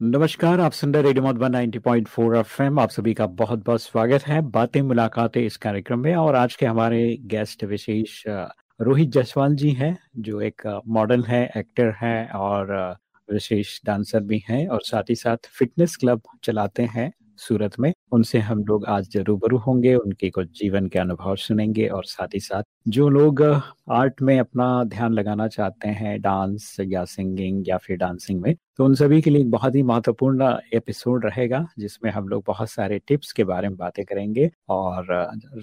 नमस्कार, आप सुन रहे रेडियो मधुबन 90.4 पॉइंट आप सभी का बहुत बहुत स्वागत है बातें मुलाकातें इस कार्यक्रम में। और आज के हमारे गेस्ट विशेष रोहित जसवाल जी हैं, जो एक मॉडल है, एक्टर है और विशेष डांसर भी हैं और साथ ही साथ फिटनेस क्लब चलाते हैं। सूरत में। उनसे हम लोग आज रूबरू होंगे, उनके कुछ जीवन के अनुभव सुनेंगे और साथ ही साथ जो लोग आर्ट में अपना ध्यान लगाना चाहते हैं, डांस या सिंगिंग या फिर डांसिंग में तो उन सभी के लिए बहुत ही महत्वपूर्ण एपिसोड रहेगा, जिसमें हम लोग बहुत सारे टिप्स के बारे में बातें करेंगे और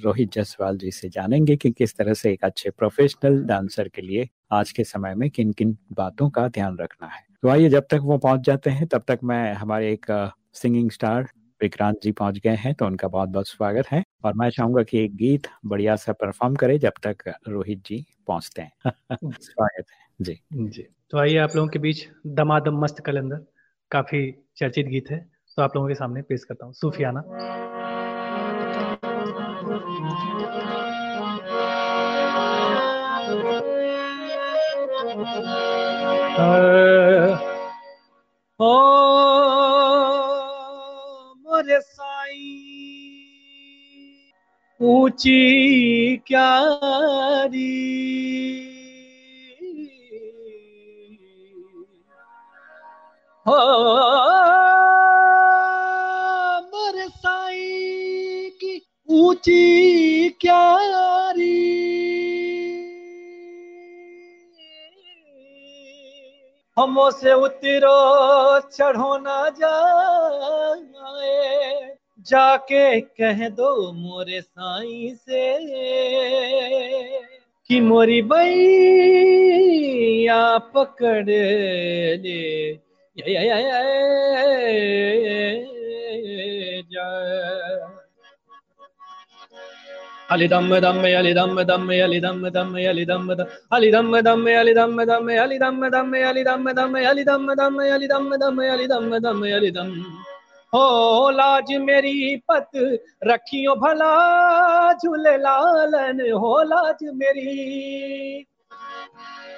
रोहित जसवाल जी से जानेंगे कि किस तरह से एक अच्छे प्रोफेशनल डांसर के लिए आज के समय में किन किन बातों का ध्यान रखना है। तो आइए जब तक वो पहुँच जाते हैं, तब तक मैं हमारे एक सिंगिंग स्टार विक्रांत जी पहुँच गए हैं तो उनका बहुत बहुत स्वागत है। और मैं चाहूँगा कि एक गीत बढ़िया सा परफॉर्म करे जब तक रोहित जी पहुँचते हैं। स्वागत है। जी। जी। तो आइए आप लोगों के बीच दमादम मस्त कलंदर काफ़ी चर्चित गीत है तो आप लोगों के सामने पेश करता हूँ। सूफियाना। ऊँची क्यारी? हो बरसाई की ऊँची क्यारी? हमों से उतरो चढ़ो ना जाए। जाके कह दो मोरे साई से कि मोरी बैया पकड़ ले अली दम दम अली दम दम अली दम दम अली दम दम अली दम दम अली दम दम अली दम दम अली दम दम अली दम दम अली दम दम अली दम दम अली दम हो लाज मेरी पत रखियो भला झूले लालन, हो लाज मेरी।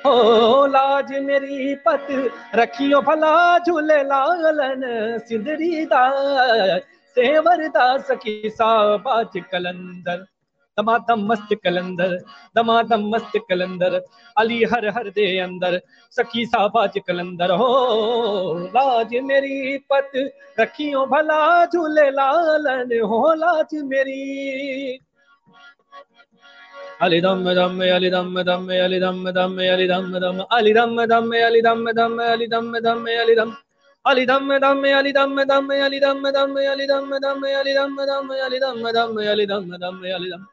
हो लाज मेरी पत रखियो भला झूले लालन, सिंदरी दा, सेवर दा सखी साबाज कलंदर। दमादम मस्त कलंदर दमादम मस्त कलंदर अली हर हर दे अंदर सखी साबाज कलंदर हो लाज मेरी पत रखियो भला झूले लालन हो लाज मेरी अली दम दम अली दम दम अली दम दम अली दम दम अली दम दम अली दम दम अली दम दम अली दम अली दम दम अली दम दम अली दम दम अली दम दम अली दम दम अली दम दम अली दम दम अली दम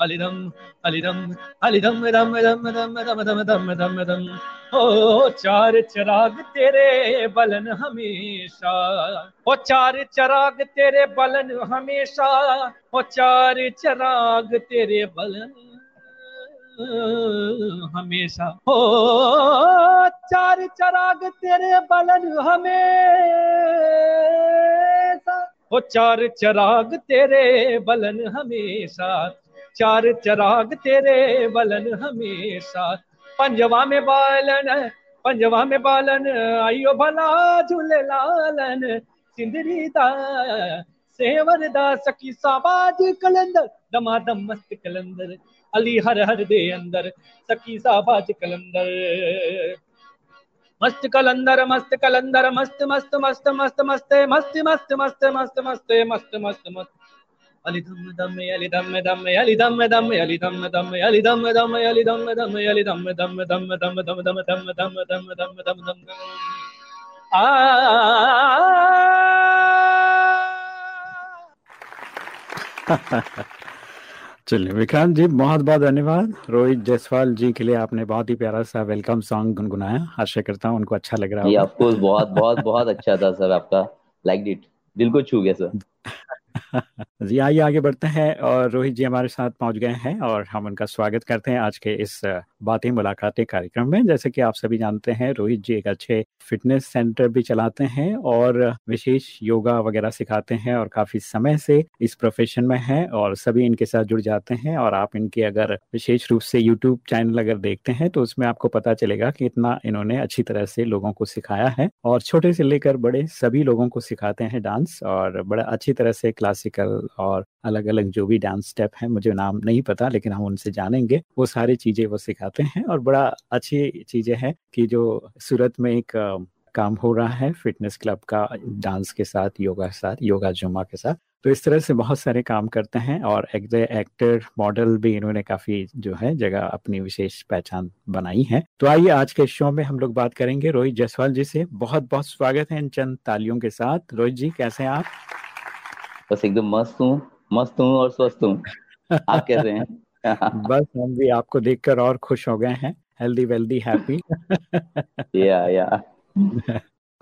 अलिदम अलिदम अलिदम दम दम दम दम दम दम दम दम ओ, चार चराग तेरे बलन हमेशा। ओ, चार चराग तेरे बलन हमेशा। ओ, चार चराग तेरे बलन हमेशा। हो चार चराग तेरे बलन हमेशा। ओ, चार चराग तेरे बलन हमेशा। चार चराग तेरे बलन हमेशा पंजवा में बालन पंजवा में बालन आइयो भला झूले लालन सिंदरी दा सेवर दा सखी साबाज कलंदर दमादम मस्त कलंदर अली हर हर दे अंदर सखी साबाज कलंदर मस्त कलंदर मस्त कलंदर मस्त मस्त मस्त मस्त मस्त मस्त मस्त मस्त मस्त मस्त मस्त मस्त मस्त चलिए विक्रांत जी बहुत बहुत धन्यवाद रोहित जायसवाल जी के लिए आपने बहुत ही प्यारा सा वेलकम सॉन्ग गुनगुनाया आशा करता हूँ उनको अच्छा लग रहा है आपको बहुत बहुत बहुत अच्छा था सर आपका लाइक इट दिल को छू गया सर जी, आइए आगे बढ़ते हैं और रोहित जी हमारे साथ पहुँच गए हैं और हम उनका स्वागत करते हैं आज के इस बातें मुलाकातें कार्यक्रम में। जैसे कि आप सभी जानते हैं, रोहित जी एक अच्छे फिटनेस सेंटर भी चलाते हैं और विशेष योगा वगैरह सिखाते हैं और काफ़ी समय से इस प्रोफेशन में हैं और सभी इनके साथ जुड़ जाते हैं और आप इनके अगर विशेष रूप से यूट्यूब चैनल अगर देखते हैं तो उसमें आपको पता चलेगा कि इतना इन्होंने अच्छी तरह से लोगों को सिखाया है और छोटे से लेकर बड़े सभी लोगों को सिखाते हैं डांस और बड़ा अच्छी तरह से क्लासिकल और अलग अलग जो भी डांस स्टेप है, मुझे नाम नहीं पता, लेकिन हम उनसे जानेंगे। वो सारी चीज़ें वो सिखाते हैं और बड़ा अच्छी चीज़ें हैं कि जो सूरत में एक काम हो रहा है फिटनेस क्लब का डांस के साथ योगा के साथ योगा जुम्मा के साथ तो इस तरह से बहुत सारे काम करते हैं और एक्टर मॉडल भी इन्होंने काफ़ी जो है, जगह अपनी विशेष पहचान बनाई है। तो आइए आज के शो में हम लोग बात करेंगे रोहित जायसवाल जी से। बहुत बहुत स्वागत है इन चंद तालियों के साथ। रोहित जी, कैसे हैं आप? बस एकदम मस्त हूँ मस्त हूँ और स्वस्थ हूँ। आप कैसे हैं? बस हम भी आपको देखकर और खुश हो गए हैं हेल्दी वेल्दी हैप्पी या या।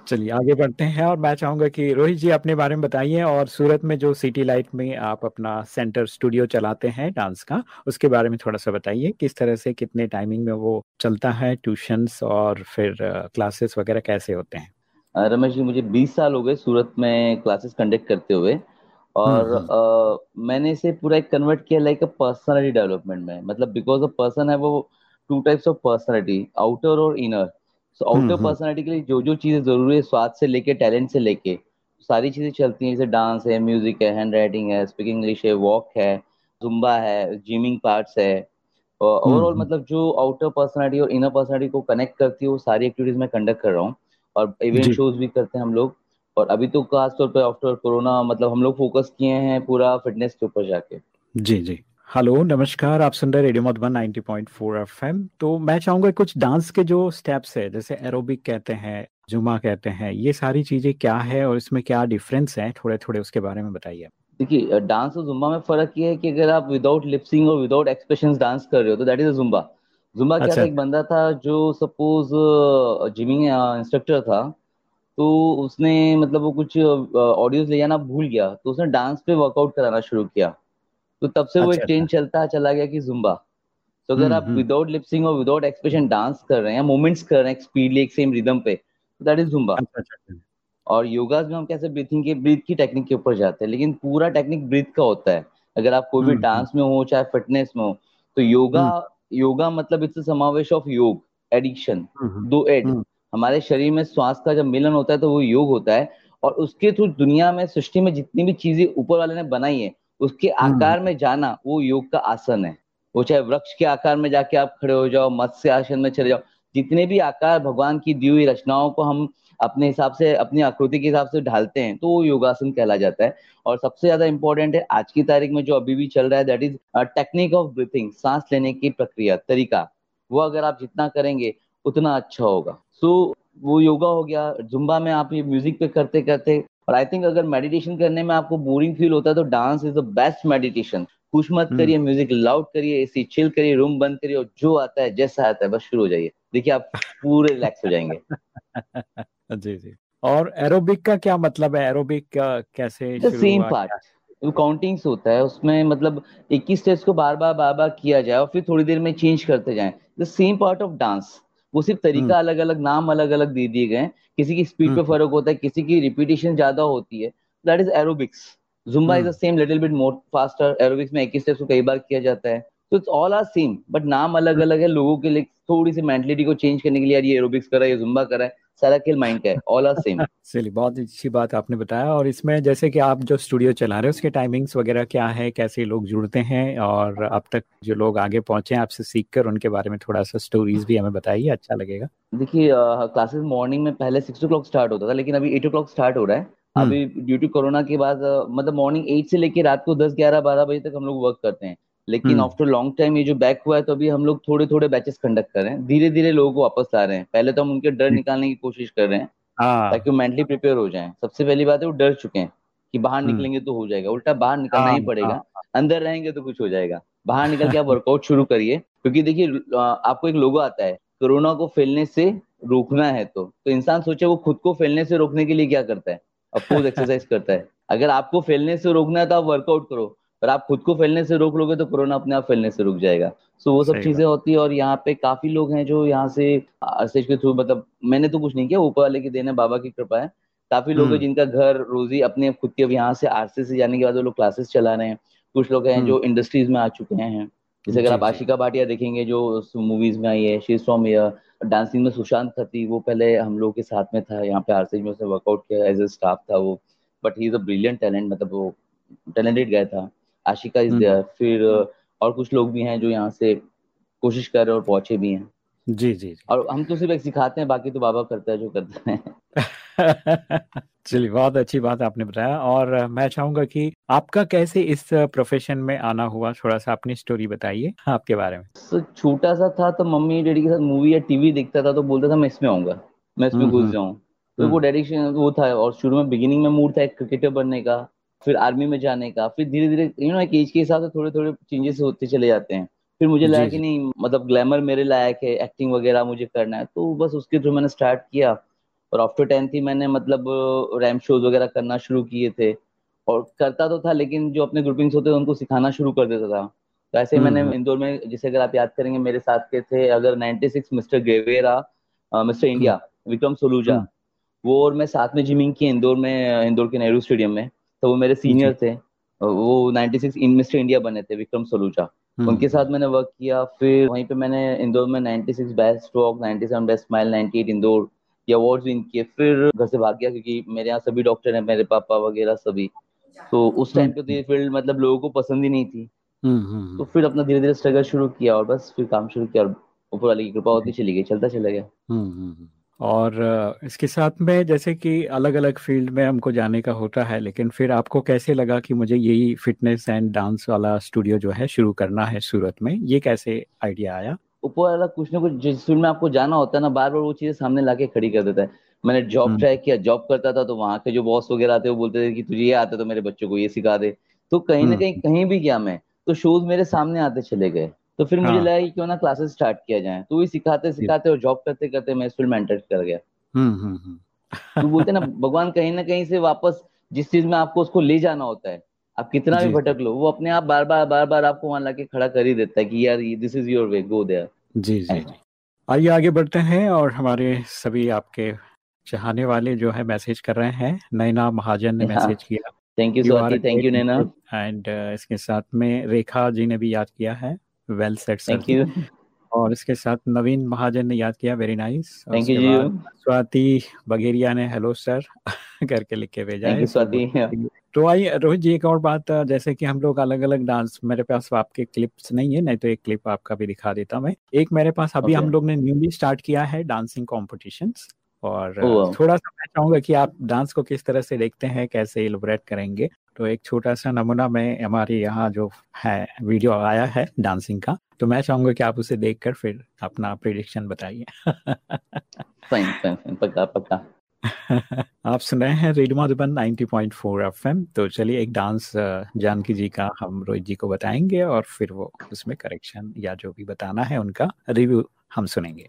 चलिए आगे बढ़ते हैं और मैं चाहूँगा कि रोहित जी अपने बारे में बताइए और सूरत में जो सिटी लाइट में आप अपना सेंटर स्टूडियो चलाते हैं डांस का उसके बारे में थोड़ा सा बताइए किस तरह से कितने टाइमिंग में वो चलता है ट्यूशंस और फिर क्लासेस वगैरह कैसे होते हैं? रमेश जी मुझे 20 साल हो गए सूरत में क्लासेस कंडक्ट करते हुए। और आ, मैंने इसे पूरा एक कन्वर्ट किया लाइक अ पर्सनालिटी डेवलपमेंट में। मतलब बिकॉज़ अ पर्सन है वो two types of personality outer और इनर सो आउटर पर्सनालिटी के लिए जो जो चीज़ें ज़रूरी है स्वाद से लेके टैलेंट से लेके सारी चीज़ें चलती हैं। जैसे डांस है म्यूज़िक है हैंड राइटिंग है स्पीकिंग इंग्लिश है वॉक है जुम्बा है जिमिंग पार्ट्स है। ओवरऑल मतलब जो आउटर पर्सनालिटी और इनर पर्सनालिटी को कनेक्ट करती है वो सारी एक्टिविटीज़ मैं कंडक्ट कर रहा हूँ। और इवेंट शोज़ भी करते हैं हम लोग। और अभी तो खासतौर पर आफ्टर कोरोना मतलब हम लोग फोकस किए हैं पूरा फिटनेस के ऊपर जाके। जी जी। हेलो नमस्कार आप सुन रहे रेडियो मधुबन 90.4 एफएम तो मैं चाहूँगा कुछ डांस के जो स्टेप्स है जैसे एरोबिक कहते हैं जुमा कहते हैं ये सारी चीज़ें क्या है और इसमें क्या डिफरेंस है? थोड़े थोड़े उसके बारे में बताइए। देखिए डांस और जुम्बा में फ़र्क ये है कि अगर आप विदाउट लिपसिंग और विदाउट एक्सप्रेशन डांस कर रहे हो तो दैट इज़ जुम्बा जुम्बा क्या अच्छा। था। एक बंदा था जो सपोज़ जिमिंग इंस्ट्रक्टर था तो उसने मतलब वो कुछ ऑडियोज ले जाना भूल गया तो उसने डांस पे वर्कआउट कराना शुरू किया। तो तब से अच्छा, वो एक ट्रेंड अच्छा। चलता चला गया कि जुम्बा तो अगर हम्म, आप विदाउट लिपसिंग और विदाउट एक्सप्रेशन डांस कर रहे हैं मूवमेंट्स कर रहे हैं स्पीडली एक सेम रिदम पे तो दैट इज़ जुम्बा और योगास में हम कैसे ब्रीथिंग के ब्रीथ की टेक्निक के ऊपर जाते हैं लेकिन पूरा टेक्निक ब्रीथ का होता है। अगर आप कोई भी डांस हम्म, हम्म। में हो चाहे फिटनेस में हो तो योगा योगा मतलब इट्स समावेश ऑफ़ योग एडिक्शन दो एड हमारे शरीर में श्वास का जब मिलन होता है तो वो योग होता है और उसके थ्रू दुनिया में सृष्टि में जितनी भी चीज़ें ऊपर वाले ने बनाई है उसके हम्म। आकार में जाना वो योग का आसन है। वो चाहे वृक्ष के आकार में जाके आप खड़े हो जाओ मत्स्य आसन में चले जाओ जितने भी आकार भगवान की दी हुई रचनाओं को हम अपने हिसाब से अपनी आकृति के हिसाब से ढालते हैं तो वो योगासन कहला जाता है। और सबसे ज़्यादा इंपॉर्टेंट है आज की तारीख में जो अभी भी चल रहा है that is technique of breathing सांस लेने की प्रक्रिया तरीका वो अगर आप जितना करेंगे उतना अच्छा होगा। सो so, वो योगा हो गया जुम्बा में आप ये म्यूज़िक पे करते करते और आई थिंक अगर मेडिटेशन करने में आपको बोरिंग फील होता है तो dance is the best meditation कुछ मत हम्म। करिए म्यूज़िक लाउड करिए एसी चिल करिए रूम बंद करिए और जो आता है जैसा आता है बस शुरू हो जाइए। देखिए आप पूरे रिलैक्स हो जाएँगे। जी जी। और एरोबिक का क्या मतलब है? एरोबिक का कैसे सेम पार्ट काउंटिंग्स होता है उसमें मतलब 21 स्टेप्स को बार बार बार बार किया जाए और फिर थोड़ी देर में चेंज करते जाए। The same part of dance वो सिर्फ़ तरीका हम्म। अलग अलग नाम अलग अलग दे दिए गए किसी की स्पीड पे हम्म। फ़र्क होता है किसी की रिपीटेशन ज़्यादा होती है। That is aerobics Zumba is the same little bit more faster aerobics में एक ही स्टेप्स को कई बार किया जाता है। तो it's all are same but नाम अलग अलग है लोगों के लिए। थोड़ी सी मेंटेलिटी को चेंज करने के लिए यार ये एरोबिक्स करा है ये जुम्बा करा है। सारा खेल माइंड का है ऑल आर सेम चलिए बहुत अच्छी बात आपने बताया और इसमें जैसे कि आप जो स्टूडियो चला रहे हो उसके टाइमिंग्स वगैरह क्या है कैसे लोग जुड़ते हैं और अब तक जो लोग आगे पहुँचे हैं आपसे सीख कर उनके बारे में थोड़ा सा स्टोरीज भी हमें बताइए अच्छा लगेगा। देखिए क्लासेस मॉर्निंग में पहले सिक्स ओ स्टार्ट होता था लेकिन अभी एट ओ स्टार्ट हो रहा है। हम्म। अभी ड्यू टू कोरोना के बाद मतलब मॉर्निंग एट से लेके रात को दस ग्यारह बारह बजे तक हम लोग वर्क करते हैं। लेकिन आफ्टर लॉन्ग टाइम ये जो बैक हुआ है तो अभी हम लोग थोड़े थोड़े बैचेस कंडक्ट कर रहे हैं। धीरे धीरे लोगों को वापस ला रहे हैं। पहले तो हम उनके डर निकालने की कोशिश कर रहे हैं हाँ। ताकि वो मेंटली प्रिपेयर हो जाए। सबसे पहली बात है वो डर चुके हैं कि बाहर हम्म। निकलेंगे तो हो जाएगा। उल्टा बाहर निकलना ही हाँ, पड़ेगा। हाँ, अंदर रहेंगे तो कुछ हो जाएगा। बाहर निकल के आप वर्कआउट शुरू करिए क्योंकि देखिए आपको एक लोगो आता है कोरोना को फैलने से रोकना है तो। तो इंसान सोचे वो खुद को फैलने से रोकने के लिए क्या करता है? अफकोर्स एक्सरसाइज करता है। अगर आपको फैलने से रोकना है तो आप वर्कआउट करो। पर आप खुद को फैलने से रोक लोगे तो कोरोना अपने आप फैलने से रुक जाएगा। सो so, वो सब चीज़ें होती है और यहाँ पे काफ़ी लोग हैं जो यहाँ से आरसेज के थ्रू मतलब मैंने तो कुछ नहीं किया ऊपर वाले की देने बाबा की कृपा है। काफ़ी लोग हैं हम्म। जिनका घर रोजी अपने खुद के यहाँ से आरसे से जाने के बाद वो लोग क्लासेस चला रहे हैं। कुछ लोग हैं जो इंडस्ट्रीज़ हम्म। में आ चुके हैं। जैसे अगर आप आशिका भाटिया देखेंगे जो मूवीज़ में आई है शी फ्रॉम डांसिंग में सुशांत खती वो पहले हम लोग के साथ में था यहाँ पे आरसीज में उसने वर्कआउट किया एज ए स्टाफ था वो। But he is a brilliant talent मतलब वो टैलेंटेड गया था। आशिका इज़ देयर फिर और कुछ लोग भी हैं जो यहाँ से कोशिश कर रहे और पहुँचे भी हैं। जी जी और हम तो सिर्फ़ एक सिखाते हैं बाकी तो बाबा करता है जो करते हैं। चलिए बहुत अच्छी बात आपने बताया। और मैं चाहूँगा कि आपका कैसे इस प्रोफेशन में आना हुआ? थोड़ा सा अपनी स्टोरी बताइए आपके बारे में। तो छोटा सा था तो मम्मी डैडी के साथ मूवी या टीवी देखता था तो बोलता था मैं इसमें आऊँगा। मैं इसमें हम्म, घुस हम्म। जाऊँ। तो वो हम्म। वो था और शुरू में बिगिनिंग में मूड था एक क्रिकेटर बनने का। फिर आर्मी में जाने का फिर धीरे धीरे यू नो एक एज के हिसाब से थोड़े थोड़े चेंजेस होते चले जाते हैं। फिर मुझे लगा कि नहीं मतलब ग्लैमर मेरे लायक है एक्टिंग वगैरह मुझे करना है तो बस उसके थ्रू मैंने स्टार्ट किया। और आफ्टर टेंथ ही मैंने मतलब रैम शोज़ वगैरह करना शुरू किए थे। और करता तो था लेकिन जो अपने ग्रुपिंग्स होते थे उनको सिखाना शुरू कर देता था। तो ऐसे ही मैंने हम्म। इंदौर में जैसे अगर आप याद करेंगे मेरे साथ के थे अगर 96 मिस्टर गेवेरा मिस्टर इंडिया विक्रम सोलूजा। हम्म। वो और मैं साथ में जिमिंग की इंदौर में इंदौर के नेहरू स्टेडियम में। तो वो मेरे सीनियर थे। वो 96 इन मिस्टर इंडिया बने थे विक्रम सोलूजा हम्म। उनके साथ मैंने वर्क किया फिर वहीं पे मैंने इंदौर में 96 best stroke 97 best smile 98 Indore ये अवार्ड विन किए। फिर घर से भाग गया क्योंकि मेरे यहाँ सभी डॉक्टर हैं मेरे पापा वगैरह सभी। तो उस टाइम पे तो ये फ़ील्ड मतलब लोगों को पसंद ही नहीं थी। हम्म, हम्म, तो फिर अपना धीरे धीरे स्ट्रगल शुरू किया और बस फिर काम शुरू किया और ऊपर वाली की कृपा होती चली गई चलता चला गया। और इसके साथ में जैसे कि अलग अलग फ़ील्ड में हमको जाने का होता है लेकिन फिर आपको कैसे लगा कि मुझे यही फिटनेस एंड डांस वाला स्टूडियो जो है शुरू करना है सूरत में? ये कैसे आइडिया आया? ऊपर वाला कुछ ना कुछ जिस फ़ील्ड में आपको जाना होता है ना बार बार वो चीज़ें सामने लाके खड़ी कर देता है। मैंने जॉब ट्राई हम्म। किया जॉब करता था तो वहाँ के जो बॉस वगैरह आते वो बोलते थे कि तुझे ये आता तो मेरे बच्चों को ये सिखा दे। तो कहीं ना कहीं कहीं भी गया मैं तो शोज़ मेरे सामने आते चले गए। तो फिर मुझे हाँ। लगा कि क्यों ना क्लासेस स्टार्ट किया जाए। तो वही सिखाते सिखाते और जॉब करते करते मैं इस फ़ील्ड में एंटर कर गया। हम्म, हम्म, हम्म। तो बोलते ना भगवान कहीं ना कहीं से वापस जिस चीज़ में आपको उसको ले जाना होता है आप कितना भी भटक लो वो अपने आप बार बार बार बार आपको वहाँ लाके खड़ा कर ही देता है कि यार this is your way go there जी जी जी। आइए आगे बढ़ते हैं और हमारे सभी आपके चाहने वाले जो है मैसेज कर रहे हैं। नैना महाजन ने मैसेज किया। Thank you Swati. Thank you Naina. And इसके साथ में रेखा जी ने भी याद किया है। वेल सेट थैंक यू और इसके साथ नवीन महाजन ने याद किया very nice thank you Swati Bageria ने हेलो सर करके लिख के भेजा है। स्वाति। तो आइए रोहित जी एक और बात जैसे कि हम लोग अलग अलग डांस मेरे पास आपके क्लिप्स नहीं है नहीं तो एक क्लिप आपका भी दिखा देता मैं। एक मेरे पास अभी okay. हम लोग ने न्यूली स्टार्ट किया है डांसिंग कॉम्पिटिशंस और oh, थोड़ा सा मैं चाहूँगा कि आप डांस को किस तरह से देखते हैं कैसे इलोबरेट करेंगे। तो एक छोटा सा नमूना में हमारे यहाँ जो है वीडियो आया है डांसिंग का तो मैं चाहूँगा कि आप उसे देखकर फिर अपना प्रिडिक्शन बताइए। पक्का पक्का। आप सुन रहे हैं रेडियो मधुबन 90.4 एफएम तो चलिए एक डांस जानकी जी का हम रोहित जी को बताएँगे और फिर वो उसमें करेक्शन या जो भी बताना है उनका रिव्यू हम सुनेंगे।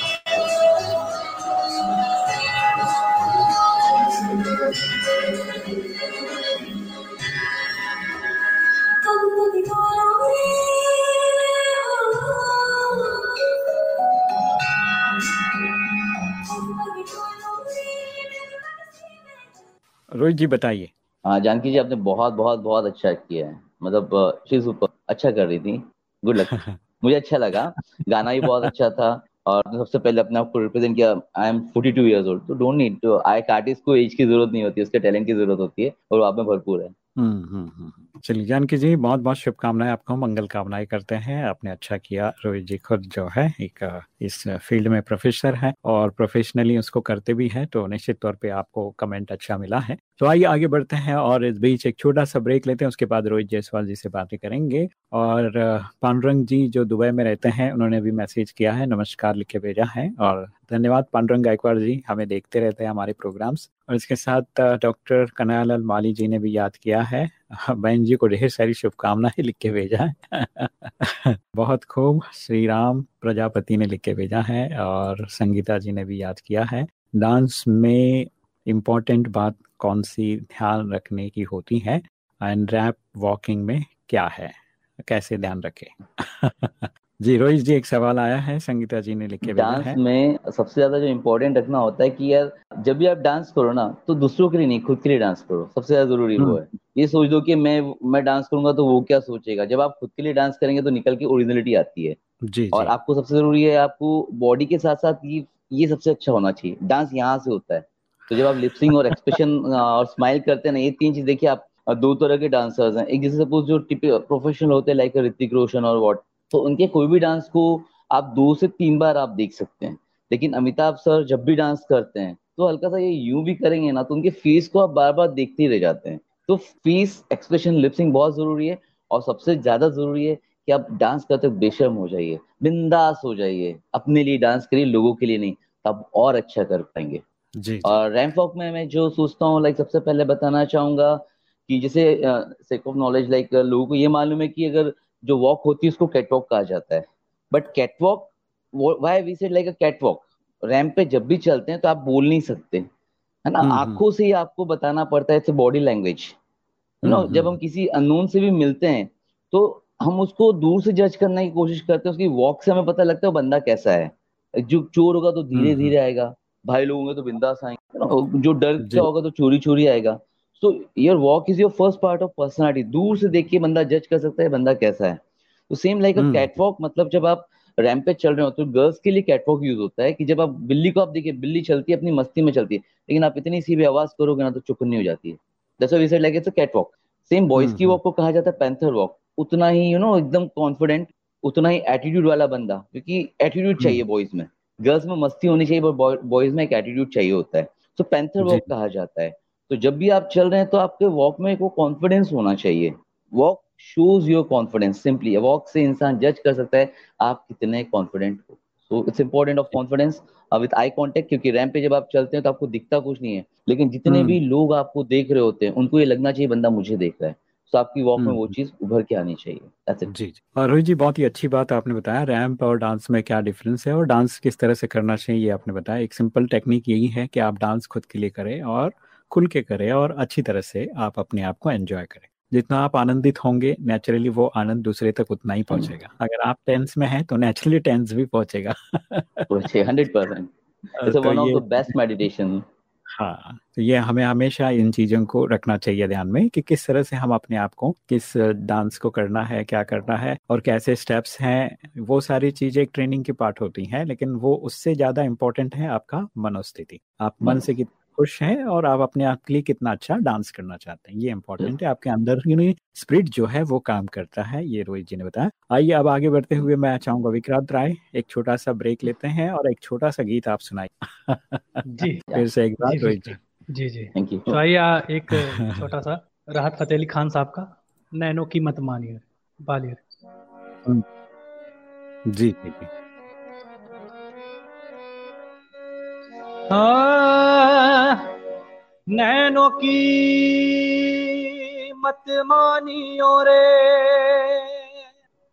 रोहित जी बताइए। हाँ जानकी जी आपने बहुत बहुत बहुत अच्छा किया है। मतलब शी सुपर अच्छा कर रही थी। गुड लक मुझे अच्छा लगा। गाना भी बहुत अच्छा था और सबसे पहले अपने आप को रिप्रेजेंट किया। I am forty two years old तो don't need to I artist को एज की ज़रूरत नहीं होती उसके टैलेंट की ज़रूरत होती है और वो आप में भरपूर है। हम्म, हम्म, हम्म, चलिए जानकी जी बहुत बहुत शुभकामनाएँ आपको, मंगल कामनाएँ करते हैं। आपने अच्छा किया, रोहित जी खुद जो है, एक, इस फ़ील्ड में प्रोफेसर है और प्रोफेशनली उसको करते भी हैं तो निश्चित तौर पे आपको कमेंट अच्छा मिला है। तो आइए, आगे बढ़ते हैं और इस बीच एक छोटा सा ब्रेक लेते हैं, उसके बाद रोहित जायसवाल जी से बातें करेंगे। और, पांडुरंग जी जो दुबई में रहते हैं, उन्होंने भी मैसेज किया है, नमस्कार लिख के भेजा है और धन्यवाद पांडुरंग गायकवाड़ जी, हमें देखते रहते हैं हमारे प्रोग्राम्स। और इसके साथ, डॉक्टर कन्हैयालाल माली जी ने भी याद किया है। बहन जी को ढेर सारी शुभकामनाएँ लिख के भेजा है बहुत खूब श्री राम प्रजापति ने लिख के भेजा है और संगीता जी ने भी याद किया है डांस में इम्पोर्टेंट बात कौन सी ध्यान रखने की होती है एंड रैप वॉकिंग में क्या है कैसे ध्यान रखें जी रोहित जी एक सवाल आया है संगीता जी ने लिखे डांस है। में सबसे ज़्यादा जो इम्पोर्टेंट रखना होता है कि यार जब भी आप डांस करो ना तो दूसरों के लिए नहीं खुद के लिए डांस करो सबसे ज़्यादा ज़रूरी वो हम्म। है ये सोच दो कि मैं मैं डांस करूँगा तो वो क्या सोचेगा? जब आप खुद के लिए डांस करेंगे तो निकल के ओरिजिनलिटी आती है। जी, और जी. आपको सबसे ज़रूरी है आपको बॉडी के साथ साथ ये ये सबसे अच्छा होना चाहिए। डांस यहाँ से होता है। तो जब आप लिपसिंग और एक्सप्रेशन और स्माइल करते हैं ना ये तीन चीज़ देखिए आप दो तरह के डांसर्स हैं। एक जैसे सपोज़ जो प्रोफेशनल होते हैं लाइक ऋतिक रोशन और वॉट तो उनके कोई भी डांस को आप दो से तीन बार आप देख सकते हैं। लेकिन अमिताभ सर जब भी डांस करते हैं तो हल्का सा ये यूँ भी करेंगे ना तो उनके फेस को आप बार बार देखते ही रह जाते हैं। तो फेस एक्सप्रेशन लिपसिंग बहुत ज़रूरी है और सबसे ज़्यादा ज़रूरी है कि आप डांस करते वक्त बेशर्म हो जाइए बिंदास हो जाइए अपने लिए डांस करिए लोगों के लिए नहीं तब और अच्छा कर पाएँगे। जी, जी. और रैम्प वॉक में मैं जो सोचता हूँ लाइक सबसे पहले बताना चाहूँगा कि जैसे सेक ऑफ़ नॉलेज लाइक लोगों को ये मालूम है कि अगर जो वॉक होती है उसको कैटवॉक कहा जाता है। But catwalk why we said like a catwalk ramp पे जब भी चलते हैं तो आप बोल नहीं सकते। है ना? हम्म, हम्म। आँखों से ही आपको बताना पड़ता है इट्स बॉडी लैंग्वेज नो जब हम किसी अननोन से भी मिलते हैं तो हम उसको दूर से जज करने की कोशिश करते हैं उसकी वॉक से हमें पता लगता है बंदा कैसा है। जो चोर होगा तो धीरे धीरे आएगा भाई लोग होंगे तो बिंदास आएँगे जो डर का होगा तो चोरी चोरी आएगा। So your walk is your first part of personality दूर से देख के बंदा जज कर सकता है बंदा कैसा है। तो सेम लाइक अ कैटवॉक मतलब जब आप रैम पे चल रहे हो तो गर्ल्स के लिए कैटवॉक यूज़ होता है कि जब आप बिल्ली को आप देखिए बिल्ली चलती है अपनी मस्ती में चलती है लेकिन आप इतनी सी भी आवाज़ करोगे ना तो चुप नहीं हो जाती है। That's why we said like it's a catwalk same boys की वॉक को कहा जाता है पैंथर वॉक उतना ही यू नो एकदम कॉन्फिडेंट उतना ही एटीट्यूड वाला बंदा क्योंकि एटीट्यूड हम्म। चाहिए बॉयज़ में। गर्ल्स में मस्ती होनी चाहिए पर बॉयज़ में एक एटीट्यूड चाहिए होता है। तो पैंथर वॉक कहा जाता है। तो जब भी आप चल रहे हैं तो आपके वॉक में एक वो कॉन्फिडेंस होना चाहिए। Walk shows your confidence simply walk से इंसान जज कर सकता है आप कितने कॉन्फिडेंट हो। So it's important of confidence with eye contact क्योंकि रैम पे जब आप चलते हैं तो आपको दिखता कुछ नहीं है। लेकिन जितने hmm. भी लोग आपको देख रहे होते हैं उनको ये लगना चाहिए बंदा मुझे देख रहा है। तो आपकी वॉक में वो हम्म। चीज़ उभर के आनी चाहिए। जी जी। और रोहित जी बहुत ही अच्छी बात आपने बताया रैम्प और डांस में क्या डिफरेंस है और डांस किस तरह से करना चाहिए ये आपने बताया। एक सिंपल टेक्निक यही है कि आप डांस खुद के लिए करें और खुल के करें और अच्छी तरह से आप अपने आप को एंजॉय करें। जितना आप आनंदित होंगे नेचुरली वो आनंद दूसरे तक उतना ही पहुंचेगा। हम्म। अगर आप टेंस में हैं तो नेचुरली टेंस भी पहुंचेगा। हंड्रेड परसेंट बेस्ट मेडिटेशन हाँ तो ये हमें हमेशा इन चीज़ों को रखना चाहिए ध्यान में कि किस तरह से हम अपने आप को किस डांस को करना है क्या करना है और कैसे स्टेप्स हैं वो सारी चीज़ें एक ट्रेनिंग की पार्ट होती हैं लेकिन वो उससे ज़्यादा इम्पोर्टेंट है आपका मनोस्थिति। आप मन से कितना खुश हैं और आप अपने आप के लिए कितना अच्छा डांस करना चाहते हैं। ये इंपॉर्टेंट है। आपके अंदर ही स्प्रिट जो है वो काम करता है ये रोहित जी ने बताया। आइए अब आगे बढ़ते हुए मैं चाहूँगा विक्रांत राय एक छोटा सा ब्रेक लेते हैं और एक छोटा सा गीत आप सुनाइए। जी फिर से एक बार रोहित जी। जी जी थैंक यू तो आइए एक छोटा सा राहत फतेह अली खान साहब का नैनो की मत मानिए बालियर। हम्म। जी जी जी। नैनो की मत मानियो रे।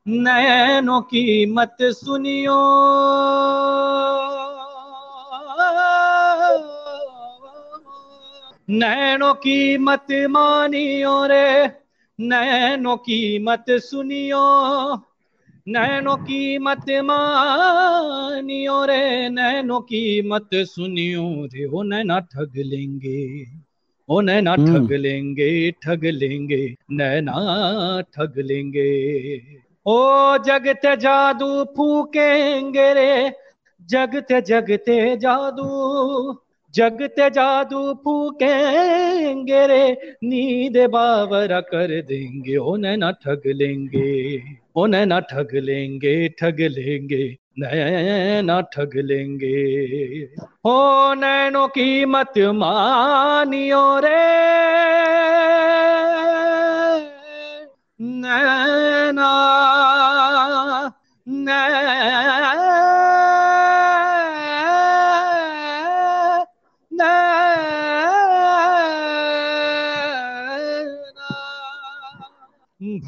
नैनों की मत सुनियो। नैनों की मत मानियो रे। नैनों की मत सुनियो। नैनों की मत मानियो रे नैनों की मत सुनियो रे ओ नैना ठग लेंगे ओ नैना ठग लेंगे ठग लेंगे नैना ठग लेंगे। ओ जगते जादू फूकेंगे रे जगते जगते जादू जगते जादू फूकेंगे रे नींद बावरा कर देंगे ओ नैना ठग लेंगे। ओ नैना ठग लेंगे ठग लेंगे, नैना ठग लेंगे। हो नैनो की मत मानियो रे।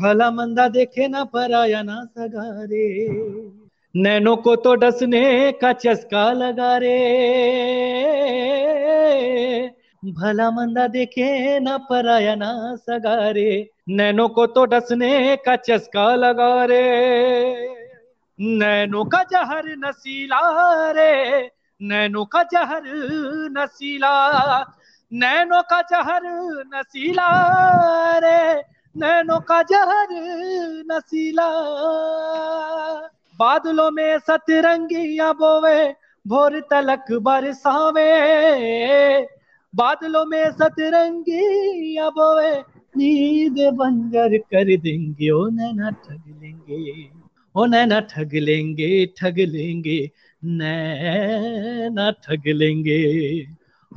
भला मंदा देखे ना पराया ना सगारे। नैनो को तो डसने का चस्का लगा रे। भला मंदा देखे ना पराया ना सगारे। नैनो को तो डसने का चस्का लगा रे। नैनो का जहर नसीला रे। नैनो का जहर नसीला नैनो का जहर नसीला रे। नैनो का जहर नसीला बादलों में सतरंगिया बोवे, भोर तलक बरसावे। बादलों में सतरंगिया बोवे, नींद बंजर कर देंगे, ओ नैना ठग लेंगे। ओ नैना ठग लेंगे ठग लेंगे, नैना ठग लेंगे।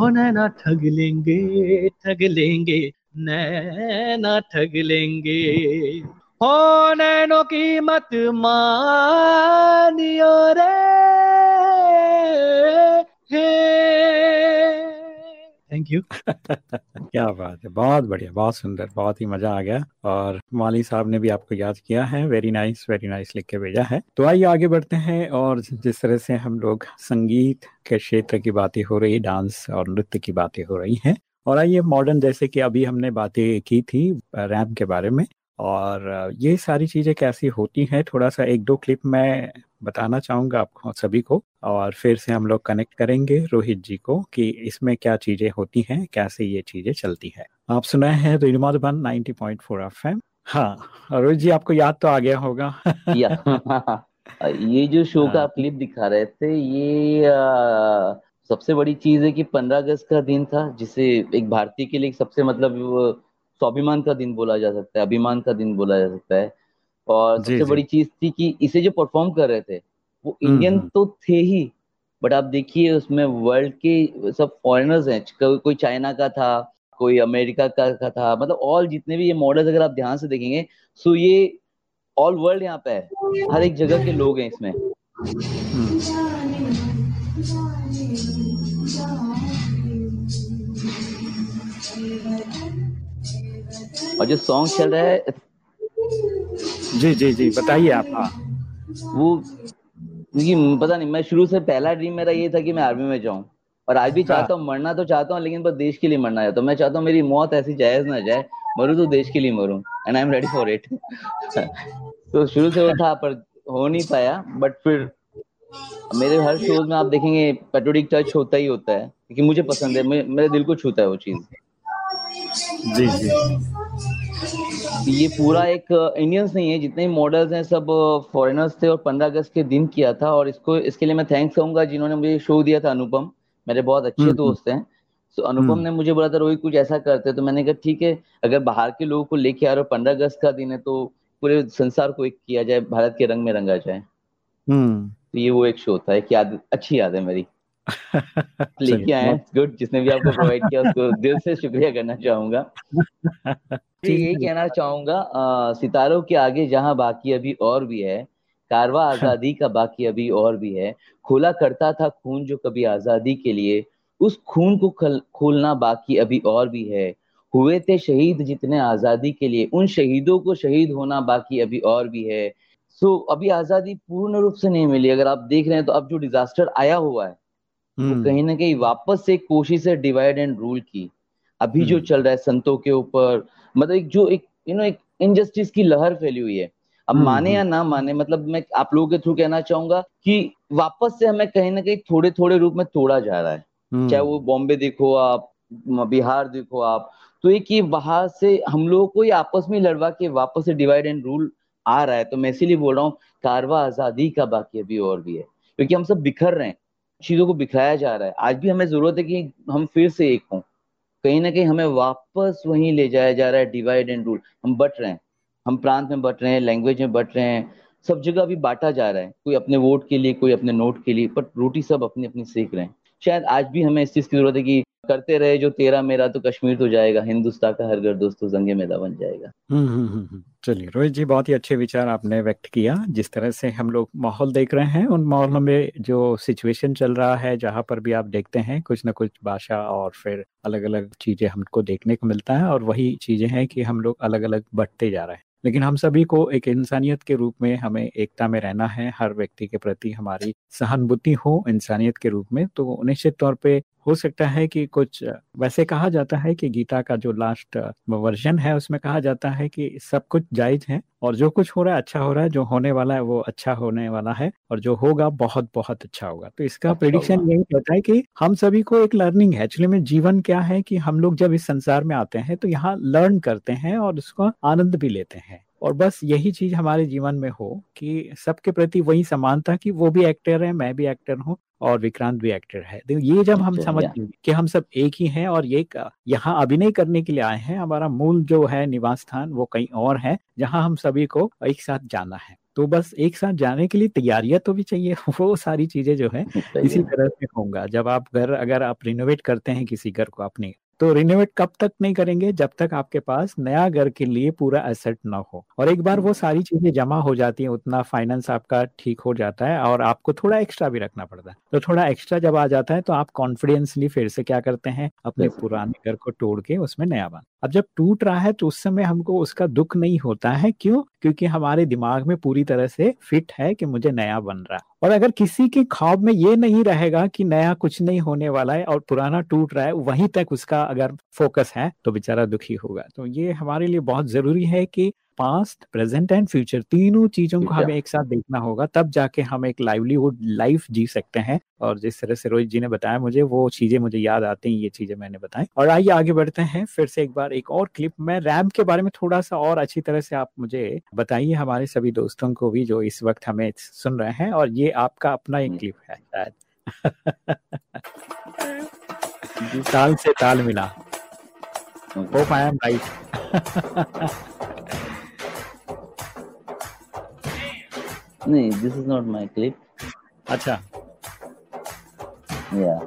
ओ नैना ठग लेंगे ठग लेंगे। नैना ठग लेंगे। हो नैनो की मत मानियो रे। थैंक यू क्या बात है, बहुत बढ़िया, बहुत सुंदर, बहुत ही मज़ा आ गया। और माली साहब ने भी आपको याद किया है वेरी नाइस वेरी नाइस लिख के भेजा है। तो आइए आगे बढ़ते हैं, और जिस तरह से हम लोग संगीत के क्षेत्र की बातें हो रही डांस और नृत्य की बातें हो रही हैं और आइए मॉडर्न जैसे कि अभी हमने बातें की थी रैप के बारे में और ये सारी चीज़ें कैसी होती हैं? थोड़ा सा एक दो क्लिप मैं बताना चाहूँगा आपको सभी को और फिर से हम लोग कनेक्ट करेंगे रोहित जी को कि इसमें क्या चीज़ें होती हैं कैसे ये चीज़ें चलती है। आप सुनाए हैं रेडियो मधुबन 90.4 एफएम। हाँ रोहित जी आपको याद तो आ गया होगा। या जो शो का हाँ। क्लिप दिखा रहे थे ये आ, सबसे बड़ी चीज़ है कि 15 अगस्त का दिन था जिसे एक भारतीय के लिए सबसे मतलब स्वाभिमान का दिन बोला जा सकता है अभिमान का दिन बोला जा सकता है और जी, सबसे जी। बड़ी चीज़ थी कि इसे जो परफॉर्म कर रहे थे वो हम्म, इंडियन हम्म। तो थे ही बट आप देखिए उसमें वर्ल्ड के सब फॉरेनर्स हैं कोई कोई चाइना का था कोई अमेरिका का, का था मतलब ऑल जितने भी ये मॉडल्स अगर आप ध्यान से देखेंगे सो ये ऑल वर्ल्ड यहाँ पे है हर एक जगह के लोग हैं इसमें और जो सॉन्ग चल रहा है जी जी जी बताइए आप हाँ। वो क्योंकि पता नहीं मैं शुरू से पहला ड्रीम मेरा ये था कि मैं आर्मी में जाऊँ। और आज भी चाहता हूँ मरना तो चाहता हूँ लेकिन बस देश के लिए मरना है। तो मैं चाहता हूँ मेरी मौत ऐसी जायज़ ना जाए मरूं तो देश के लिए मरूं। And I am ready for it तो शुरू से वो था पर हो नहीं पाया। बट फिर मेरे हर शोज़ में आप देखेंगे पेट्रोडिक टच होता ही होता है। क्योंकि मुझे पसंद है मेरे दिल को छूता है वो चीज़। जी जी। ये पूरा एक इंडियंस नहीं है जितने मॉडल्स हैं सब फॉरेनर्स थे और 15 अगस्त के दिन किया था और इसको इसके लिए मैं थैंक्स कहूँगा जिन्होंने मुझे शो दिया था अनुपम। मेरे बहुत अच्छे हम्म, दोस्त हैं। तो अनुपम हम्म। ने मुझे बोला था रोहित कुछ ऐसा करते तो मैंने कहा ठीक है अगर बाहर के लोगों को लेके आ रहे हो पंद्रह अगस्त का दिन है तो पूरे संसार को एक किया जाए भारत के रंग में रंगा जाए। हम्म। तो ये वो एक शो था एक याद अच्छी याद है मेरी। लेके आए गुड जिसने भी आपको प्रोवाइड किया उसको दिल से शुक्रिया करना चाहूँगा। यही कहना चाहूँगा अ, सितारों के आगे जहाँ बाकी अभी और भी है कारवा आज़ादी का बाकी अभी और भी है खोला करता था खून जो कभी आज़ादी के लिए उस खून को खल- खोलना बाकी अभी और भी है। हुए थे शहीद जितने आज़ादी के लिए उन शहीदों को शहीद होना बाकी अभी और भी है। सो so, अभी आज़ादी पूर्ण रूप से नहीं मिली। अगर आप देख रहे हैं तो अब जो डिजास्टर आया हुआ है हम्म। कहीं ना कहीं वापस से एक कोशिश है डिवाइड एंड रूल की। अभी जो हम्म। चल रहा है संतों के ऊपर मतलब एक जो एक यू नो एक इनजस्टिस की लहर फैली हुई है। अब हम्म माने या ना माने मतलब मैं आप लोगों के थ्रू कहना चाहूँगा कि वापस से हमें कहीं ना कहीं थोड़े थोड़े रूप में तोड़ा जा रहा है। चाहे वो बॉम्बे देखो आप बिहार देखो आप तो एक ये बाहर से हम लोगों को ये आपस में लड़वा के वापस से डिवाइड एंड रूल आ रहा है। तो मैं इसीलिए बोल रहा हूँ कारवा आज़ादी का बाकी अभी और भी है। क्योंकि हम सब बिखर रहे हैं। चीज़ों को बिखराया जा रहा है। आज भी हमें ज़रूरत है कि हम फिर से एक हों। कहीं ना कहीं हमें वापस वहीं ले जाया जा रहा है डिवाइड एंड रूल हम बट रहे हैं। हम प्रांत में बट रहे हैं लैंग्वेज में बट रहे हैं। सब जगह अभी बांटा जा रहा है। कोई अपने वोट के लिए, कोई अपने नोट के लिए पर रोटी सब अपनी अपनी सेक रहे हैं। शायद आज भी हमें इस चीज़ की ज़रूरत है कि करते रहे जो तेरा मेरा तो कश्मीर तो जाएगा हिंदुस्तान का हर घर दोस्तों जंगे मैदा बन जाएगा हम्म हम्म, हम्म। चलिए रोहित जी बहुत ही अच्छे विचार आपने व्यक्त किया जिस तरह से हम लोग माहौल देख रहे हैं उन माहौल में जो सिचुएशन चल रहा है जहाँ पर भी आप देखते हैं कुछ ना कुछ भाषा और फिर अलग अलग चीज़ें हमको देखने को मिलता है और वही चीज़ें हैं कि हम लोग अलग अलग बढ़ते जा रहे हैं लेकिन हम सभी को एक इंसानियत के रूप में हमें एकता में रहना है हर व्यक्ति के प्रति हमारी सहानुभूति हो इंसानियत के रूप में तो निश्चित तौर पे हो सकता है कि कुछ वैसे कहा जाता है कि गीता का जो लास्ट वर्जन है उसमें कहा जाता है कि सब कुछ जायज़ है और जो कुछ हो रहा है अच्छा हो रहा है जो होने वाला है वो अच्छा होने वाला है और जो होगा बहुत बहुत अच्छा होगा। तो इसका अच्छा प्रिडिक्शन यही कहता है कि हम सभी को एक लर्निंग है। एक्चुअली में जीवन क्या है कि हम लोग जब इस संसार में आते हैं तो यहाँ लर्न करते हैं और उसका आनंद भी लेते हैं। और बस यही चीज़ हमारे जीवन में हो कि सबके प्रति वही समानता कि वो भी एक्टर है मैं भी एक्टर हूँ और विक्रांत भी एक्टर है। तो ये जब हम समझ लेंगे कि हम सब एक ही हैं और ये यहाँ अभिनय करने के लिए आए हैं हमारा मूल जो है निवास स्थान वो कहीं और है जहाँ हम सभी को एक साथ जाना है। तो बस एक साथ जाने के लिए तैयारियाँ तो भी चाहिए वो सारी चीज़ें जो है इसी तरह से होगा जब आप घर अगर आप रिनोवेट करते हैं किसी घर को अपने तो रिनोवेट कब तक नहीं करेंगे? जब तक आपके पास नया घर के लिए पूरा एसेट ना हो। और एक बार वो सारी चीज़ें जमा हो जाती हैं उतना फाइनेंस आपका ठीक हो जाता है और आपको थोड़ा एक्स्ट्रा भी रखना पड़ता है। तो थोड़ा एक्स्ट्रा जब आ जाता है तो आप कॉन्फिडेंसली फिर से क्या करते हैं? अपने पुराने घर को तोड़ के उसमें नया बना अब जब टूट रहा है तो उस समय हमको उसका दुख नहीं होता है। क्यों? क्योंकि हमारे दिमाग में पूरी तरह से फिट है कि मुझे नया बन रहा है। और अगर किसी के ख्वाब में ये नहीं रहेगा कि नया कुछ नहीं होने वाला है और पुराना टूट रहा है, वहीं तक उसका अगर फोकस है तो बेचारा दुखी होगा। तो ये हमारे लिए बहुत ज़रूरी है कि पास्ट प्रेजेंट एंड फ्यूचर तीनों चीज़ों को हमें एक साथ देखना होगा तब जाके हम एक लाइवलीहुड लाइफ जी सकते हैं। और जिस तरह से रोहित जी ने बताया मुझे वो चीज़ें मुझे याद आती हैं ये चीज़ें मैंने बताई। और आइए आगे बढ़ते हैं फिर से एक बार एक और क्लिप में रैम के बारे में थोड़ा सा और अच्छी तरह से आप मुझे बताइए हमारे सभी दोस्तों को भी जो इस वक्त हमें सुन रहे हैं और ये आपका अपना एक हम्म, क्लिप है शायद। ताल से ताल मिला। होप आई एम राइट नहीं this is not my clip अच्छा। या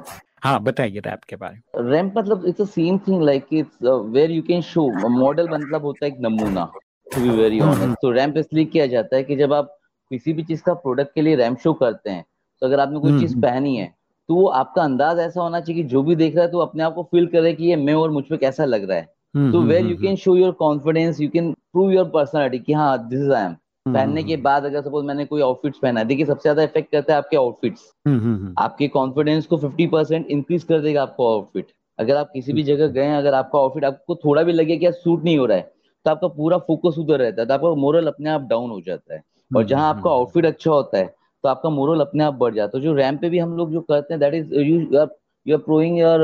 हाँ बताइए रैप के बारे में। रैंप मतलब it's a same thing like it's where you can show model मतलब होता है एक नमूना टू बी वेरी ऑनेस्ट तो रैंप इसलिए किया जाता है कि जब आप किसी भी चीज़ का प्रोडक्ट के लिए रैंप शो करते हैं तो अगर आपने कोई हम्म चीज़ हम्म। पहनी है तो वो आपका अंदाज ऐसा होना चाहिए कि जो भी देख रहा है तो अपने आप को फील करे कि ये मैं और मुझ पे कैसा लग रहा है। हम्म तो where you can show your confidence you can prove your personality कि हाँ दिस इज़ आई एम पहनने के हम्म बाद अगर सपोज़ मैंने कोई आउटफिट्स पहना है देखिए सबसे ज़्यादा इफ़ेक्ट करता है आपके आउटफिट्स हम्म हम्म आपके कॉन्फिडेंस को 50 परसेंट इंक्रीज कर देगा आपको आउटफिट अगर आप किसी भी जगह गए अगर आपका आउटफिट आपको थोड़ा भी लगे कि सूट नहीं हो रहा है तो आपका पूरा फोकस उधर रहता है तो आपका मोरल अपने आप डाउन हो जाता है। और जहाँ आपका आउटफिट अच्छा होता है तो आपका मोरल अपने आप बढ़ जाता है। तो जो रैंप पे भी हम लोग जो करते हैं that is you you are proving your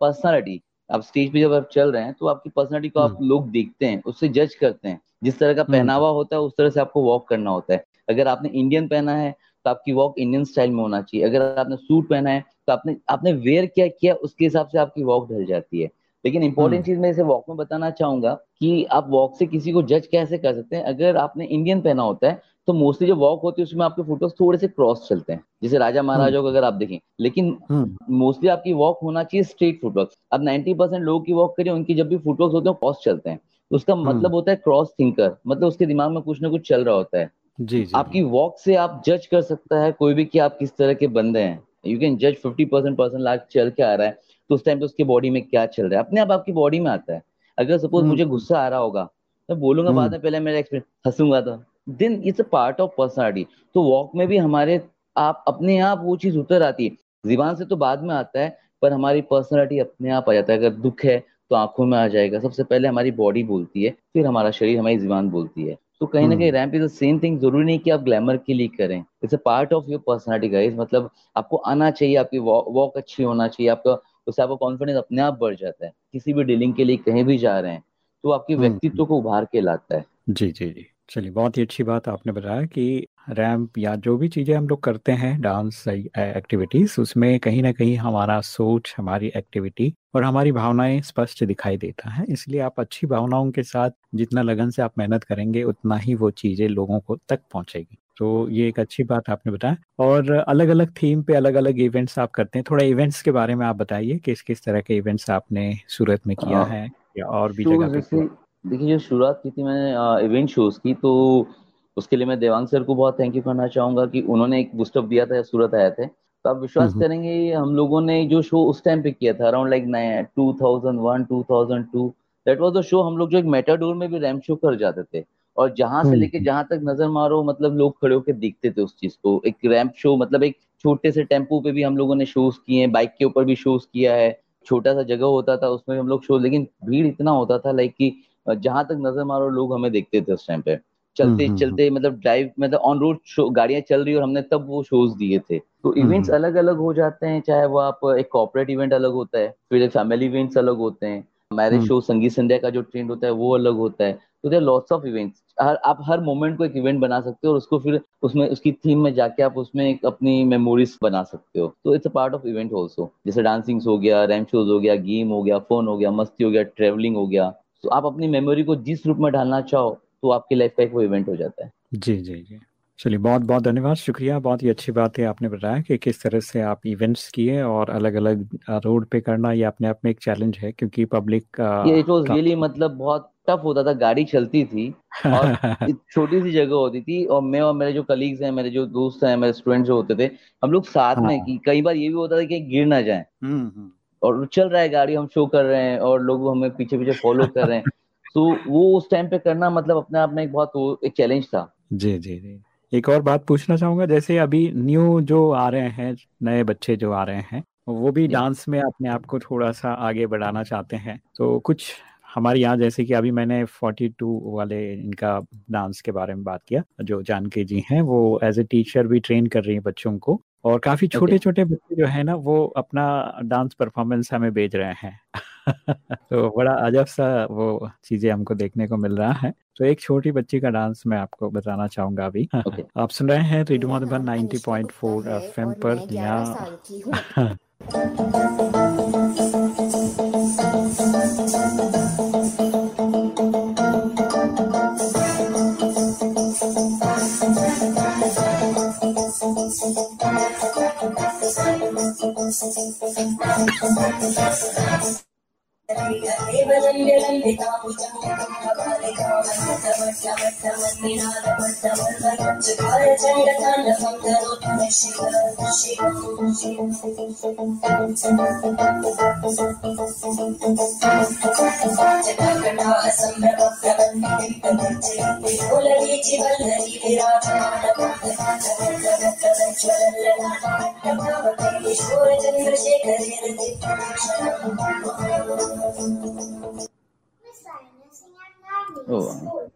personality आप स्टेज पे जब आप चल रहे हैं तो आपकी पर्सनालिटी को आप लोग देखते हैं उससे जज करते हैं। जिस तरह का हम्म। पहनावा होता है उस तरह से आपको वॉक करना होता है। अगर आपने इंडियन पहना है तो आपकी वॉक इंडियन स्टाइल में होना चाहिए। अगर आपने सूट पहना है तो आपने आपने वेयर क्या किया उसके हिसाब से आपकी वॉक ढल जाती है। लेकिन इंपॉर्टेंट हम्म। चीज़ मैं इसे वॉक में बताना चाहूँगा कि आप वॉक से किसी को जज कैसे कर सकते हैं? अगर आपने इंडियन पहना होता है तो मोस्टली जो वॉक होती है उसमें आपके फ़ोटोज़ थोड़े से क्रॉस चलते हैं। जैसे राजा हम्म। महाराजाओं को अगर आप देखें लेकिन हम्म। मोस्टली आपकी वॉक होना चाहिए स्ट्रेट फुटवर्क अब 90 परसेंट लोगों की वॉक करिए उनकी जब भी फुटवर्क होते हैं क्रॉस चलते हैं। तो उसका हम्म। मतलब होता है क्रॉस थिंकर मतलब उसके दिमाग में कुछ ना कुछ चल रहा होता है। जी जी आपकी वॉक से आप जज कर सकता है कोई भी कि आप किस तरह के बंदे हैं। यू कैन जज फिफ्टी परसेंट पर्सन लाइक चल के आ रहा है तो उस टाइम पे उसके बॉडी में क्या चल रहा है? अपने आप आपकी बॉडी में आता है। अगर सपोज़ हम्म। मुझे गुस्सा आ रहा होगा तो बोलूँगा बाद हम्म। में पहले मेरा एक्सपीरियंस हंसूँगा तो। Then it's a part of personality तो वॉक में भी हमारे आप अपने आप वो चीज़ उतर आती है। जीवान से तो बाद में आता है पर हमारी पर्सनालिटी अपने आप आ जाता है। अगर दुख है तो आँखों में आ जाएगा। सबसे पहले हमारी बॉडी बोलती है फिर हमारा शरीर हमारी जीवान बोलती है। तो कहीं ना कहीं ramp is the same thing ज़रूरी नहीं कि आप ग्लैमर के लिए करें। It's a part of your personality guys मतलब आपको आना चाहिए आपकी वॉक अच्छी होना चाहिए आपका उससे आपका कॉन्फिडेंस अपने आप बढ़ जाता है। किसी भी डीलिंग के लिए कहीं भी जा रहे हैं तो आपके हम्म, व्यक्तित्व हम्म। को उभार के लाता है। जी जी जी। चलिए बहुत ही अच्छी बात आपने बताया कि रैम्प या जो भी चीज़ें हम लोग करते हैं डांस एक्टिविटीज़ उसमें कहीं ना कहीं हमारा सोच हमारी एक्टिविटी और हमारी भावनाएँ स्पष्ट दिखाई देता है। इसलिए आप अच्छी भावनाओं के साथ जितना लगन से आप मेहनत करेंगे उतना ही वो चीज़ें लोगों को तक पहुंचेगी। तो ये एक अच्छी बात आपने बताया। और अलग अलग थीम पे अलग अलग इवेंट्स आप करते हैं। थोड़ा इवेंट्स के बारे में आप बताइए किस किस तरह के इवेंट्स आपने सूरत में किया हाँ। है या और भी जगह पे देखिए जो शुरुआत की थी मैंने इवेंट शोज़ की तो उसके लिए मैं देवांग सर को बहुत थैंक यू करना चाहूँगा कि उन्होंने एक बुस्टअप दिया था सूरत आए थे। तो आप विश्वास। करेंगे हम लोगों ने जो शो उस टाइम पे किया था around like two thousand one two thousand two that was the show हम लोग जो एक मेटाडोर में भी रैम शो कर जाते थे। और जहाँ से। लेके जहाँ तक नज़र मारो मतलब लोग खड़े होकर दिखते थे उस चीज़ को। एक रैम्प शो मतलब एक छोटे से टेंपो पे भी हम लोगों ने शोज़ किए हैं बाइक के ऊपर भी शोज़ किया है। छोटा सा जगह होता था उसमें हम लोग शो लेकिन भीड़ इतना होता था लाइक कि जहाँ तक नज़र मारो लोग हमें देखते थे उस टाइम पे। चलते हम्म, हम्म, चलते मतलब ड्राइव मतलब ऑन रोड गाड़ियाँ चल रही और हमने तब वो शोज़ दिए थे। तो इवेंट्स अलग अलग हो जाते हैं चाहे वो आप एक कॉर्पोरेट इवेंट अलग होता है फिर एक फैमिली इवेंट्स अलग होते हैं मैरिज शो संगीत संध्या का जो ट्रेंड होता है वो अलग होता है। तो देर लॉट्स ऑफ़ इवेंट्स हर आप हर मोमेंट को एक इवेंट बना सकते हो और उसको फिर उसमें उसकी थीम में जाके आप उसमें एक अपनी मेमोरीज बना सकते हो। तो it's a part of event also जैसे डांसिंग हो गया रैम शोज़ हो गया गेम हो गया फ़ोन हो गया मस्ती हो गया ट्रेवलिंग हो गया। तो आप अपनी मेमोरी को जिस रूप में ढालना चाहो तो आपकी लाइफ का एक वो इवेंट हो जाता है जी जी जी चलिए बहुत बहुत धन्यवाद शुक्रिया बहुत ही अच्छी बात है आपने बताया कि किस तरह से आप इवेंट्स किए और अलग अलग रोड पे करना ये अपने आप में एक चैलेंज है क्योंकि पब्लिक ये इट वाज रियली मतलब बहुत टफ होता था गाड़ी चलती थी और छोटी सी जगह होती थी और मैं और मेरे जो कलीग्स हैं मेरे जो दोस्त हैं मेरे स्टूडेंट जो होते थे हम लोग साथ हाँ। में की कई बार ये भी होता था कि गिर ना जाए हम्म, हम्म। और चल रहा है गाड़ी हम शो कर रहे हैं और लोग हमें पीछे पीछे फॉलो कर रहे हैं तो वो उस टाइम पे करना मतलब अपने आप में एक बहुत एक चैलेंज था। जी जी जी। एक और बात पूछना चाहूँगा जैसे अभी न्यू जो आ रहे हैं नए बच्चे जो आ रहे हैं वो भी डांस में अपने आप को थोड़ा सा आगे बढ़ाना चाहते हैं। तो कुछ हमारे यहाँ जैसे कि अभी मैंने 42 वाले इनका डांस के बारे में बात किया जो जानकी जी हैं वो एज ए टीचर भी ट्रेन कर रही हैं बच्चों को। और काफ़ी छोटे छोटे बच्चे जो है ना वो अपना डांस परफॉर्मेंस हमें भेज रहे हैं। तो बड़ा अजब सा वो चीज़ें हमको देखने को मिल रहा है। तो एक छोटी बच्ची का डांस मैं आपको बताना चाहूँगा अभी। okay. आप सुन रहे हैं रेडियो मधुबन 90.4 एफएम पर यहाँ चकाय Miss Lioness, I'm not Oh.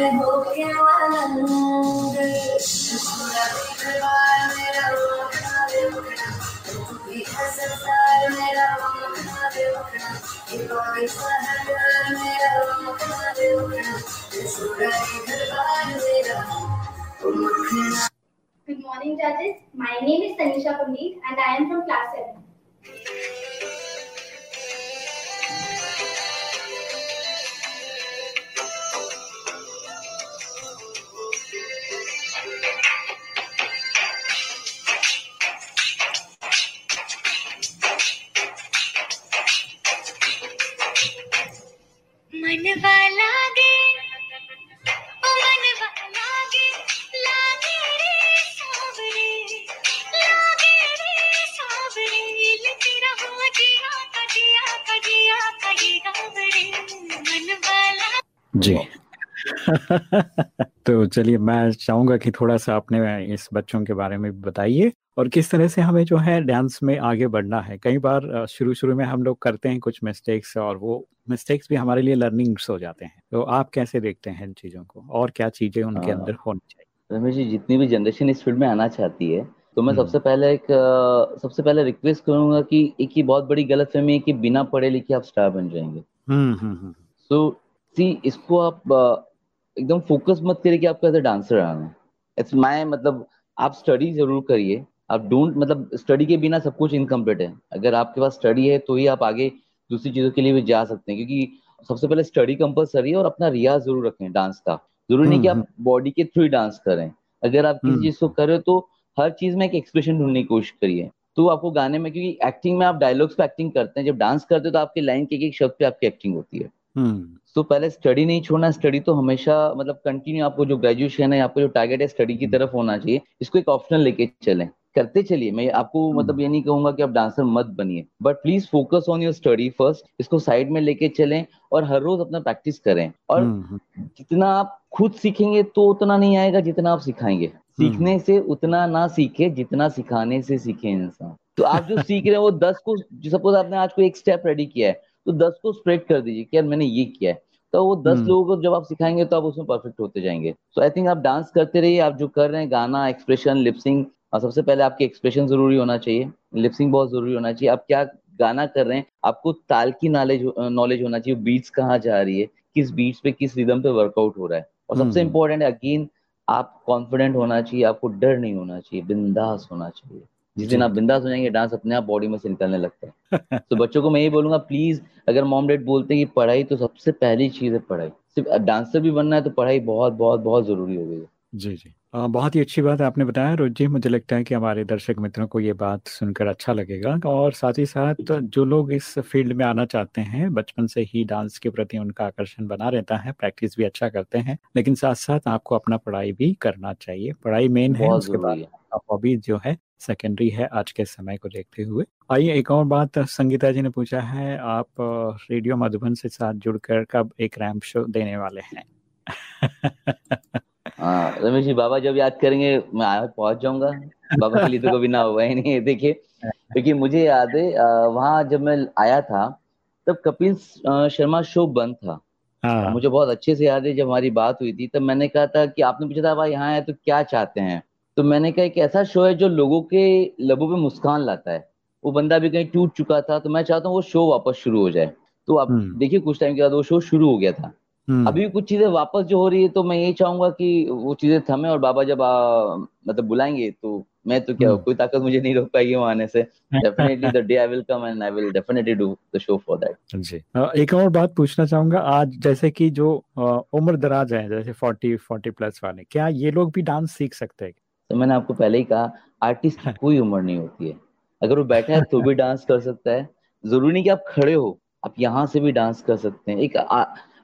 Good morning, judges. My name is Tanisha Pandit and I am from class 7. मनवा गे ओ मन वाला गे लागे रे सावरे लागे रे सावरे लिखी रहो जिया का जिया का जिया का ये गावरे मन वाला जी। तो चलिए मैं चाहूँगा कि थोड़ा सा अपने इस बच्चों के बारे में बताइए और किस तरह से हमें जो है डांस में आगे बढ़ना है। कई बार शुरू शुरू में हम लोग करते हैं कुछ मिस्टेक्स और वो मिस्टेक्स भी हमारे लिए लर्निंग्स हो जाते हैं। तो आप कैसे देखते हैं इन चीज़ों को और क्या चीज़ें उनके हाँ। अंदर होनी चाहिए? रमेश जी जितनी भी जनरेशन इस फ़ील्ड में आना चाहती है तो मैं हम्म। सबसे पहले एक सबसे पहले रिक्वेस्ट करूँगा कि एक ही बहुत बड़ी गलतफहमी है कि बिना पढ़े लिखे आप स्टार बन जाएँगे। हम्म हम्म हम्म। सो सी इसको आप एकदम फोकस मत करिए कि आपको एज डांसर आना है। इट्स माय मतलब आप स्टडी ज़रूर करिए। आप डोंट मतलब स्टडी के बिना सब कुछ इनकम्प्लीट है। अगर आपके पास स्टडी है तो ही आप आगे दूसरी चीज़ों के लिए भी जा सकते हैं। क्योंकि सबसे पहले स्टडी कंपलसरी है और अपना रियाज ज़रूर रखें डांस का। ज़रूरी नहीं कि हम्म, आप बॉडी के थ्रू ही डांस करें। अगर आप किसी हम्म। चीज़ को कर रहे हो तो हर चीज़ में एक एक्सप्रेशन ढूँढने की कोशिश करिए। तो आपको गाने में क्योंकि एक्टिंग में आप डायलॉग्स पे एक्टिंग करते हैं। जब डांस करते हो तो आपके लाइन के एक शब्द पे आपकी एक्टिंग होती है। हम्म। तो पहले स्टडी नहीं छोड़ना स्टडी तो हमेशा मतलब कंटिन्यू आपको जो ग्रेजुएशन है आपको जो टारगेट है स्टडी की तरफ़ होना चाहिए। इसको एक ऑप्शनल लेके चलें। करते चलिए। मैं आपको हम्म। मतलब ये नहीं कहूँगा कि आप डांसर मत बनिए। But please focus on your study first इसको साइड में लेके चलें और हर रोज अपना प्रैक्टिस करें। और हम्म, हम्म, जितना आप खुद सीखेंगे तो उतना नहीं आएगा जितना आप सिखाएँगे। सीखने से उतना ना सीखे जितना सिखाने से सीखे इंसान। तो आप जो सीख रहे हैं वो दस को सपोज़ आपने आज को एक स्टेप रेडी किया है तो दस को स्प्रेड कर दीजिए कि यार मैंने ये किया है। तो वो दस हम्म। लोगों को जब आप सिखाएँगे तो आप उसमें परफेक्ट होते जाएँगे। सो आई थिंक आप डांस करते रहिए आप जो कर रहे हैं गाना एक्सप्रेशन लिपसिंग और सबसे पहले आपके एक्सप्रेशन ज़रूरी होना चाहिए। लिपसिंग बहुत ज़रूरी होना चाहिए। आप क्या गाना कर रहे हैं आपको ताल की नॉलेज नॉलेज होना चाहिए बीट्स कहाँ जा रही है किस बीट्स पे किस रिदम पे वर्कआउट हो रहा है। और सबसे हम्म। इम्पोर्टेंट अगेन आप कॉन्फिडेंट होना चाहिए आपको डर नहीं होना चाहिए बिंदास होना चाहिए। जिस दिन आप बिंदास हो जाएँगे डांस अपने आप बॉडी में से निकलने लगता है। तो बच्चों को मैं यही बोलूँगा प्लीज़ अगर मॉम डैड बोलते हैं कि पढ़ाई तो सबसे पहली चीज़ है पढ़ाई। सिर्फ़ डांसर भी बनना है तो पढ़ाई बहुत बहुत बहुत ज़रूरी हो गई है। जी जी। बहुत ही अच्छी बात आपने बताया रोज जी मुझे लगता है कि हमारे दर्शक मित्रों को ये बात सुनकर अच्छा लगेगा और साथ ही साथ जो लोग इस फ़ील्ड में आना चाहते हैं बचपन से ही डांस के प्रति उनका आकर्षण बना रहता है प्रैक्टिस भी अच्छा करते हैं लेकिन साथ साथ आपको अपना पढ़ाई भी करना चाहिए। पढ़ाई मेन है उसके बाद ज़रूरी है। हॉबी जो है सेकेंडरी है आज के समय को देखते हुए। आइए एक और बात संगीता जी ने पूछा है आप रेडियो मधुबन से साथ जुड़कर कब एक रैम्प शो देने वाले हैं? हाँ रमेश जी बाबा जब याद करेंगे मैं पहुँच जाऊँगा। बाबा के लिए तो कभी ना हुआ ही नहीं है देखिए। क्योंकि मुझे याद है वहाँ जब मैं आया था तब कपिल शर्मा शो बंद था। हाँ। मुझे बहुत अच्छे से याद है जब हमारी बात हुई थी तब मैंने कहा था कि आपने पूछा था भाई यहाँ आए तो क्या चाहते हैं? तो मैंने कहा एक ऐसा शो है जो लोगों के लबों पे मुस्कान लाता है। वो बंदा भी कहीं टूट चुका था तो मैं चाहता हूँ वो शो वापस शुरू हो जाए। तो आप हम्म। देखिए कुछ टाइम के बाद वो शो शुरू हो गया था। अभी कुछ चीज़ें वापस जो हो रही है तो मैं यही चाहूँगा कि वो चीज़ें थमे और बाबा जब आ, मतलब बुलाएँगे तो मैं तो क्या हम्म। कोई ताकत मुझे नहीं रोक पाएगी वहाँ आने से। Definitely the day I will come and I will definitely do the show for that जी। एक और बात पूछना चाहूँगा आज जैसे कि जो उम्र दराज है जैसे फोर्टी फोर्टी प्लस वाले क्या ये लोग भी डांस सीख सकते हैं? तो मैंने आपको पहले ही कहा आर्टिस्ट की कोई उम्र नहीं होती है। अगर वो बैठा है तो भी डांस कर सकता है। ज़रूरी नहीं कि आप खड़े हो आप यहाँ से भी डांस कर सकते हैं। एक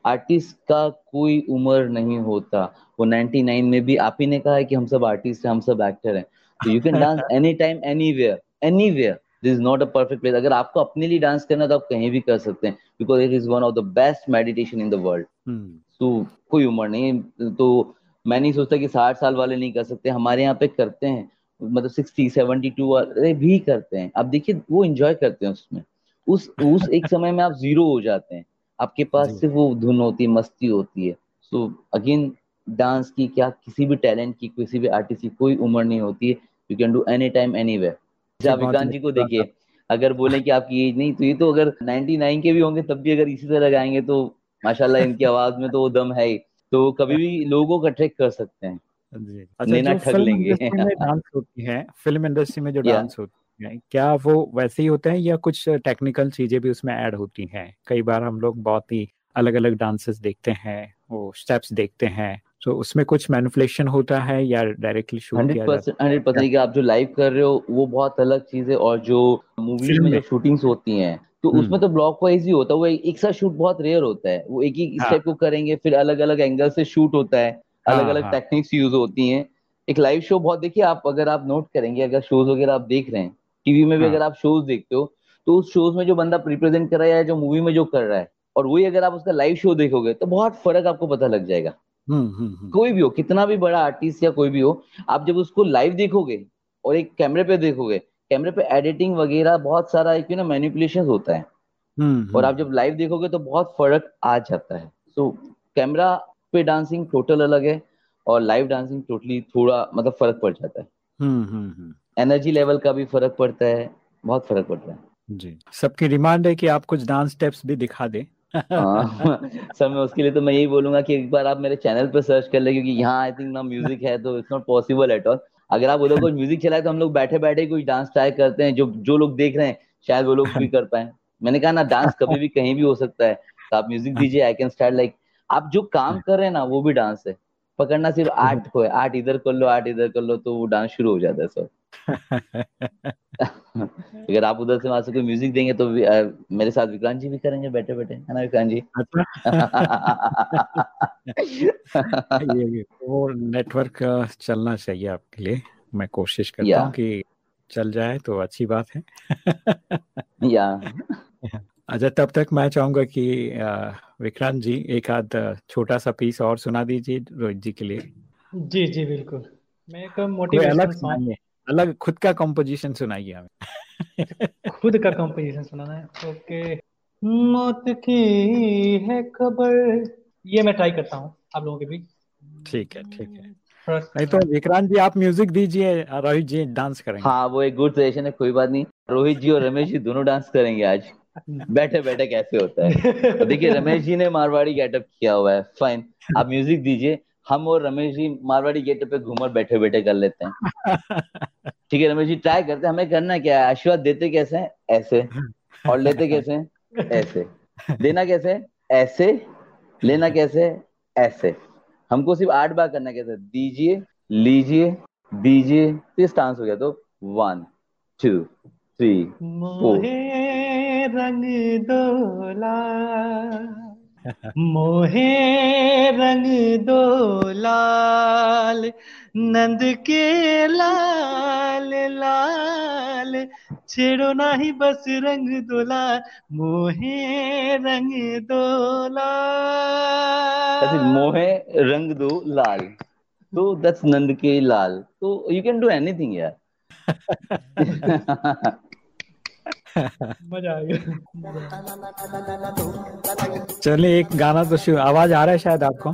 आर्टिस्ट का कोई उम्र नहीं होता। वो 99 में भी आप ही ने कहा है कि हम सब आर्टिस्ट हैं हम सब एक्टर हैं। तो you can dance any time anywhere anywhere this is not a perfect place अगर आपको अपने लिए डांस करना है तो आप कहीं भी कर सकते हैं। Because it is one of the best meditation in the world तो कोई उम्र नहीं तो मैं नहीं सोचता कि साठ साल वाले नहीं कर सकते। हमारे यहाँ पे करते हैं। मतलब सिक्सटी सेवेंटी टू वाले भी करते हैं। आप देखिए वो एंजॉय करते हैं उसमें। उस उस एक समय में आप ज़ीरो हो जाते हैं। आपके पास। सिर्फ़ वो धुन होती है मस्ती होती है। सो अगेन डांस की क्या किसी भी टैलेंट की किसी भी आर्टिस्ट की कोई उम्र नहीं होती है। You can do any time any way Vikant ji को देखिए अगर बोले कि आपकी एज नहीं तो ये तो अगर 99 के भी होंगे तब भी अगर इसी तरह गाएँगे तो माशाल्लाह इनकी आवाज़ में तो वो दम है ही। तो कभी भी लोगों को अट्रैक्ट कर सकते हैं। जी। अच्छा जो ठग फ़िल्म लेंगे। इंडस्ट्री में डांस होती है फ़िल्म इंडस्ट्री में जो डांस होती है। क्या वो वैसे ही होते हैं या कुछ टेक्निकल चीज़ें भी उसमें ऐड होती हैं? कई बार हम लोग बहुत ही अलग अलग डांसेस देखते हैं वो स्टेप्स देखते हैं तो उसमें कुछ मैनिपुलेशन होता है या डायरेक्टली शूट किया जाता परसेंट हंड्रेड परसेंट। आप जो लाइव कर रहे हो वो बहुत अलग चीज़ है और जो मूवीज़ में जो शूटिंग्स होती हैं तो हम्म। उसमें तो ब्लॉक वाइज ही होता है। वो एक, साथ शूट बहुत रेयर होता है। वो एक ही हाँ। स्टेप को करेंगे फिर अलग अलग एंगल से शूट होता है अलग हाँ अलग हाँ। टेक्निक्स यूज़ होती हैं। एक लाइव शो बहुत देखिए आप अगर आप नोट करेंगे अगर शोज़ वगैरह आप देख रहे हैं टीवी में भी हाँ। अगर आप शोज़ देखते हो तो उस शोज़ में जो बंदा रिप्रेजेंट कर रहा है जो मूवी में जो कर रहा है और वही अगर आप उसका लाइव शो देखोगे तो बहुत फ़र्क आपको पता लग जाएगा। हम्म हम्म हम्म। कोई भी हो कितना भी बड़ा आर्टिस्ट या कोई भी हो आप जब उसको लाइव देखोगे और एक कैमरे पे देखोगे कैमरे पे एडिटिंग वगैरह बहुत सारा एक ना मैनिपुलेशन होता है। और आप जब लाइव देखोगे तो बहुत फ़र्क आ जाता है। सो कैमरा पे डांसिंग टोटल अलग है और लाइव डांसिंग टोटली थोड़ा मतलब फ़र्क पड़ जाता है। हम्म हम्म। एनर्जी लेवल का भी फ़र्क पड़ता है बहुत फ़र्क पड़ता है। जी सबकी डिमांड है कि आप कुछ डांस स्टेप्स भी दिखा दें। हाँ सर मैं उसके लिए तो मैं यही बोलूँगा कि एक बार आप मेरे चैनल पे सर्च कर ले क्योंकि यहाँ आई थिंक ना म्यूज़िक है तो it's not possible at all अगर आप बोलोगे म्यूज़िक चलाए तो हम लोग बैठे बैठे कुछ डांस ट्राई करते हैं जो जो लोग देख रहे हैं शायद वो लोग भी कर पाए। मैंने कहा ना डांस कभी भी कहीं भी हो सकता है तो आप म्यूज़िक दीजिए आई कैन स्टार्ट लाइक आप जो काम कर रहे हैं ना वो भी डांस है। पकड़ना सिर्फ़ आर्ट को है आर्ट इधर कर लो आर्ट इधर कर लो तो वो डांस शुरू हो जाता है सर अगर आप उधर से वहाँ से कोई म्यूज़िक देंगे तो भी, अ, मेरे साथ विक्रांत जी भी करेंगे बैठे बैठे है ना विक्रांत जी? अच्छा। ये ये वो नेटवर्क चलना चाहिए आपके लिए। मैं कोशिश करता हूँ कि चल जाए तो अच्छी बात है। या। अच्छा तब तक मैं चाहूँगा कि विक्रांत जी एक आध छोटा सा पीस और सुना दीजिए रोहित जी के लिए। जी जी बिल्कुल। मैं एक मोटिवेशनल सॉन्ग अलग खुद का कंपोजिशन सुनाइए हमें। खुद का कंपोजिशन सुनाना है। ओके मौत की है खबर। ये मैं ट्राई करता हूँ आप लोगों के बीच। ठीक है ठीक है। नहीं तो विक्रांत जी आप म्यूज़िक दीजिए रोहित जी डांस करेंगे। हाँ वो एक गुड सजेशन है कोई बात नहीं। रोहित जी और रमेश जी दोनों डांस करेंगे आज। बैठे बैठे कैसे होता है? तो देखिए रमेश जी ने मारवाड़ी गेटअप किया हुआ है। फाइन आप म्यूज़िक दीजिए। हम और रमेश जी मारवाड़ी गेट पे घूमर बैठे बैठे कर लेते हैं। ठीक है रमेश जी ट्राई करते हैं। हमें करना क्या है? आशीर्वाद देते कैसे हैं? ऐसे। और लेते कैसे हैं? ऐसे। देना कैसे ऐसे। लेना कैसे ऐसे। हमको सिर्फ़ आठ बार करना कैसे दीजिए लीजिए दीजिए तो ये स्टांस हो गया। तो वन टू थ्री मोहे रंग दोला। मोहे रंग दो लाल नंद के लाल लाल। छेड़ो नाही बस रंग दो लाल मोहे रंग दो लाल। मोहे रंग दो लाल। तो दैट्स नंद के लाल। तो यू कैन डू एनीथिंग यार। मज़ा आ गया। चलिए एक गाना तो शुरू आवाज़ आ रहा है शायद आपको।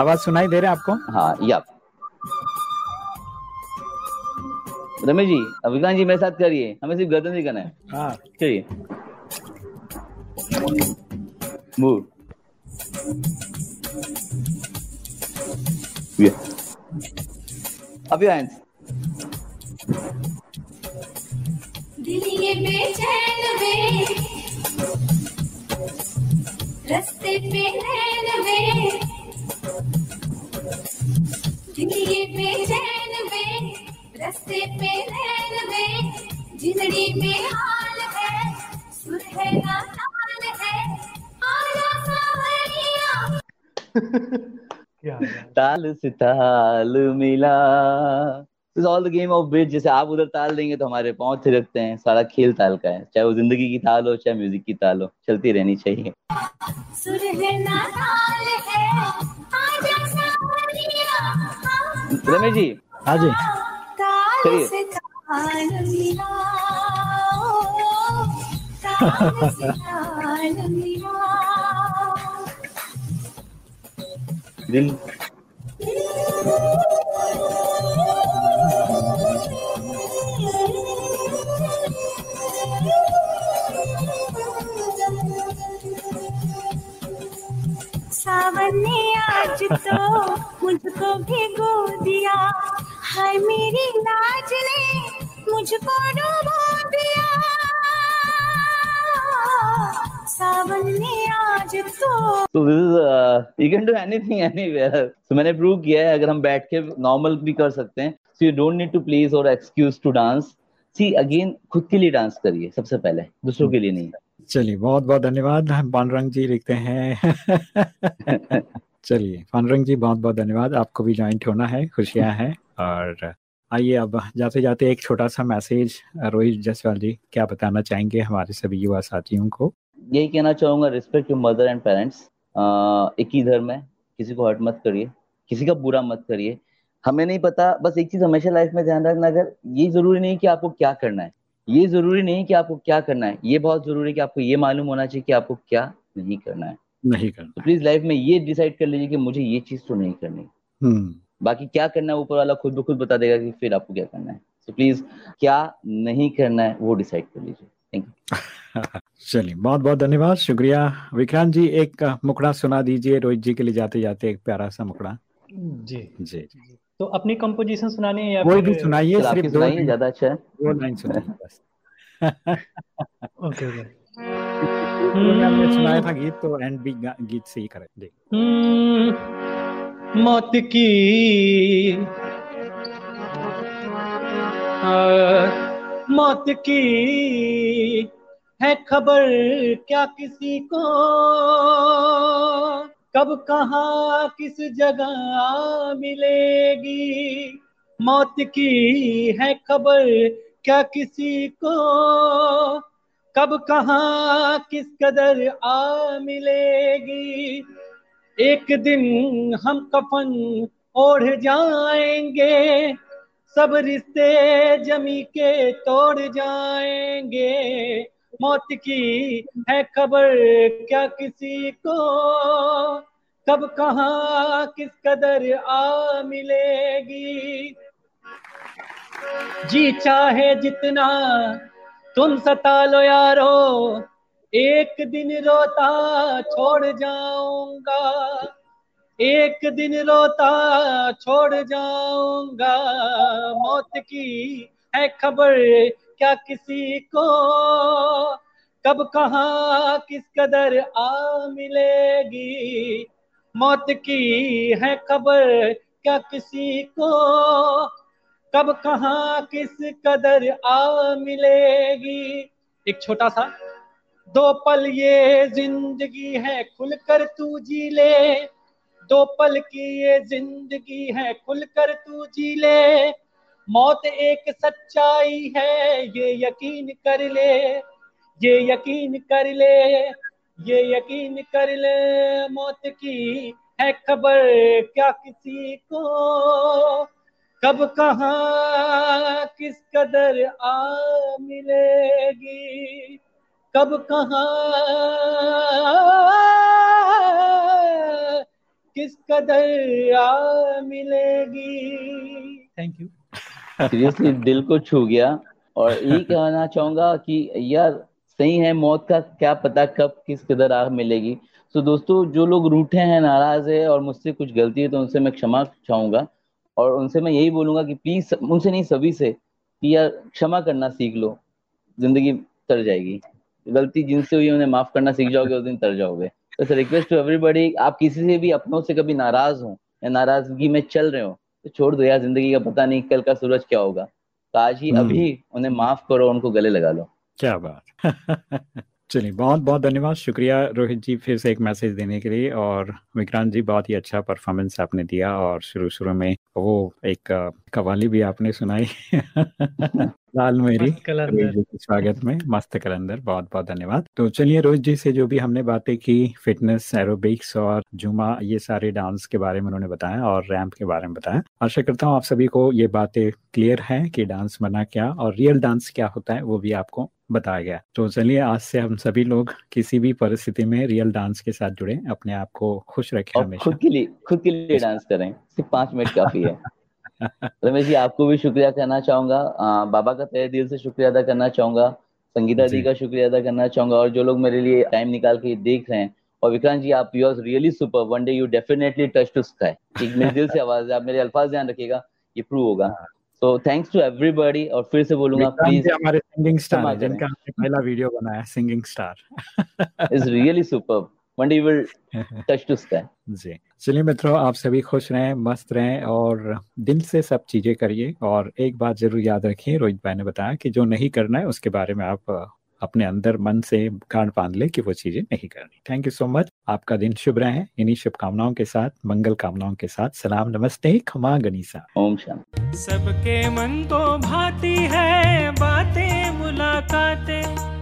आवाज़ सुनाई दे रहे है आपको? हाँ या। रमेश जी अभिकांत जी मेरे साथ करिए हमें सिर्फ़ गर्दन ही करना है। हाँ। चलिए। मूव अभी हैंड्स दिल ये बेचैन में। रास्ते पे नैन में। दिल बेचैन में। रास्ते पे नैन में। जिंदड़ी में हाल है सुर है ना ताल है। आजा सावरिया। ताल से ताल मिला। Is all the game of bridge जैसे आप उधर ताल देंगे तो हमारे पाँव थिरकते हैं। सारा खेल ताल का है। चाहे वो ज़िंदगी की ताल हो चाहे म्यूज़िक की ताल हो चलती रहनी चाहिए। सुर है ना ताल है आजा सावरिया। रमेश जी। हाँ जी। चलिए। दिल सावन ने आज तो मुझको भिगो दिया। हाय मेरी लाज ने मुझको डुबो दिया। तो this you can do anything anywhere so मैंने प्रूव किया है, अगर हम बैठ के नॉर्मल भी कर सकते हैं so you don't need to please और excuse to dance see again खुद के लिए डांस करिए, सबसे पहले, दूसरों के लिए नहीं। चलिए बहुत बहुत धन्यवाद पांडुरंग जी लिखते हैं। चलिए, पांडुरंग जी बहुत बहुत धन्यवाद। आपको भी ज्वाइंट होना है, खुशियाँ हैं। और आइए अब जाते जाते एक छोटा सा मैसेज रोहित जसवाल जी, क्या बताना चाहेंगे हमारे सभी युवा साथियों को? यही कहना चाहूँगा respect your mother and parents एक ही धर्म है, किसी को हर्ट मत करिए, किसी का बुरा मत करिए। हमें नहीं पता, बस एक चीज़ हमेशा लाइफ में ध्यान रखना, अगर ये ज़रूरी नहीं कि आपको क्या करना है। ये ज़रूरी नहीं कि आपको क्या करना है। ये बहुत ज़रूरी है कि आपको ये मालूम होना चाहिए कि आपको क्या नहीं करना है। नहीं करना। तो प्लीज़ लाइफ में ये डिसाइड कर लीजिए कि मुझे ये चीज़ तो नहीं करनी। हम्म। बाकी क्या करना है ऊपर वाला खुद ब खुद बता देगा कि फिर आपको क्या करना है। तो प्लीज़ क्या नहीं करना है वो डिसाइड कर लीजिए। थैंक यू चलिए बहुत बहुत धन्यवाद शुक्रिया। विक्रांत जी एक मुखड़ा सुना दीजिए रोहित जी के लिए जाते जाते एक प्यारा सा मुखड़ा जी। जी जी। तो अपनी कंपोजिशन सुनाने हैं या कोई भी सुनाइए सिर्फ़ दो लाइन- ज़्यादा अच्छा है। दो लाइन सुनाइए बस। Okay okay. हमने सुनाया था गीत? तो एंड भी गीत से ही करें जी हम्म, मौत की आ, मौत की है खबर क्या किसी को? कब कहा, किस जगह मिलेगी? मौत की है खबर क्या किसी को? कब कहा, किस कदर आ मिलेगी? एक दिन हम कफन ओढ़ जाएँगे, सब रिश्ते जमी के तोड़ जाएँगे। मौत की है खबर क्या किसी को? कब, कहा, किस कदर आ मिलेगी? जी चाहे जितना तुम सता लो यारो, एक दिन रोता छोड़ जाऊँगा। एक दिन रोता छोड़ जाऊँगा। मौत की है खबर क्या किसी को? कब, कहा, किस कदर आ मिलेगी? मौत की है खबर क्या किसी को? कब, कहा, किस कदर आ मिलेगी? एक छोटा सा, दो पल ये ज़िंदगी है खुलकर तू जी ले। दो पल की ये ज़िंदगी है खुलकर तू जी ले। मौत एक सच्चाई है, ये यकीन कर ले, ये यकीन कर ले, ये यकीन कर ले मौत की है खबर क्या किसी को? कब, कहाँ, किस कदर आ मिलेगी? कब, कहाँ, किस कदर आ मिलेगी? थैंक यू सीरियसली दिल को छू गया। और यही कहना चाहूँगा कि यार सही है मौत का क्या पता कब किस कदर आग मिलेगी। तो दोस्तों जो लोग रूठे हैं नाराज़ है और मुझसे कुछ गलती है तो उनसे मैं क्षमा चाहूँगा। और उनसे मैं यही बोलूँगा कि प्लीज़ उनसे नहीं सभी से कि यार क्षमा करना सीख लो। ज़िंदगी तर जाएगी। गलती जिनसे हुई उन्हें माफ़ करना सीख जाओगे उस दिन तर जाओगे। तो रिक्वेस्ट टू एवरीबॉडी आप किसी से भी अपनों से कभी नाराज़ हो या नाराज़गी में चल रहे हो तो छोड़ दो यार ज़िंदगी का पता नहीं कल का सूरज क्या होगा। तो आज ही हम्म। अभी उन्हें माफ़ करो उनको गले लगा लो। क्या बात। चलिए बहुत बहुत धन्यवाद। शुक्रिया रोहित जी फिर से एक मैसेज देने के लिए और विक्रांत जी बहुत ही अच्छा परफॉर्मेंस आपने दिया और शुरू शुरू में वो एक कवाली भी आपने सुनाई। लाल मेरी। स्वागत में। मस्त कलंदर। बहुत बहुत धन्यवाद। तो चलिए रोहित जी से जो भी हमने बातें की फिटनेस एरोबिक्स और जुमा ये सारे डांस के बारे में उन्होंने बताया और रैंप के बारे में बताया। आशा करता हूँ आप सभी को ये बातें क्लियर है कि डांस बना क्या और रियल डांस क्या होता है वो भी आपको बताया गया। तो चलिए आज से हम सभी लोग किसी भी परिस्थिति में रियल डांस के साथ जुड़े अपने आप को खुश रखें हमेशा। खुद के लिए खुद के लिए डांस करें। सिर्फ़ पाँच मिनट काफ़ी है। रमेश जी आपको भी शुक्रिया कहना चाहूँगा। अ, बाबा का तहे दिल से शुक्रिया अदा करना चाहूँगा संगीता जी। का शुक्रिया अदा करना चाहूँगा और जो लोग मेरे लिए टाइम निकाल के देख रहे हैं और विक्रांत जी आप you are really super one day you definitely touch to sky मेरे दिल से आवाज़ है आप मेरे अल्फाज ध्यान रखिएगा ये प्रूव होगा। सो थैंक्स टू एवरीबॉडी और फिर से बोलूँगा प्लीज़ हमारे सिंगिंग स्टार हैं करें। जिनका पहला वीडियो बनाया singing star is really super one day you will touch to sky जी। चलिए मित्रों आप सभी खुश रहें मस्त रहें और दिल से सब चीज़ें करिए और एक बात ज़रूर याद रखिए रोहित भाई ने बताया कि जो नहीं करना है उसके बारे में आप अपने अंदर मन से गांठ बाँध ले कि वो चीज़ें नहीं करनी। थैंक यू सो मच आपका दिन शुभ रहे इन्हीं शुभकामनाओं के साथ मंगल कामनाओं के साथ सलाम नमस्ते खमा गनीसा। ओम शांति। सबके मन को भाती है बातें मुलाकातें।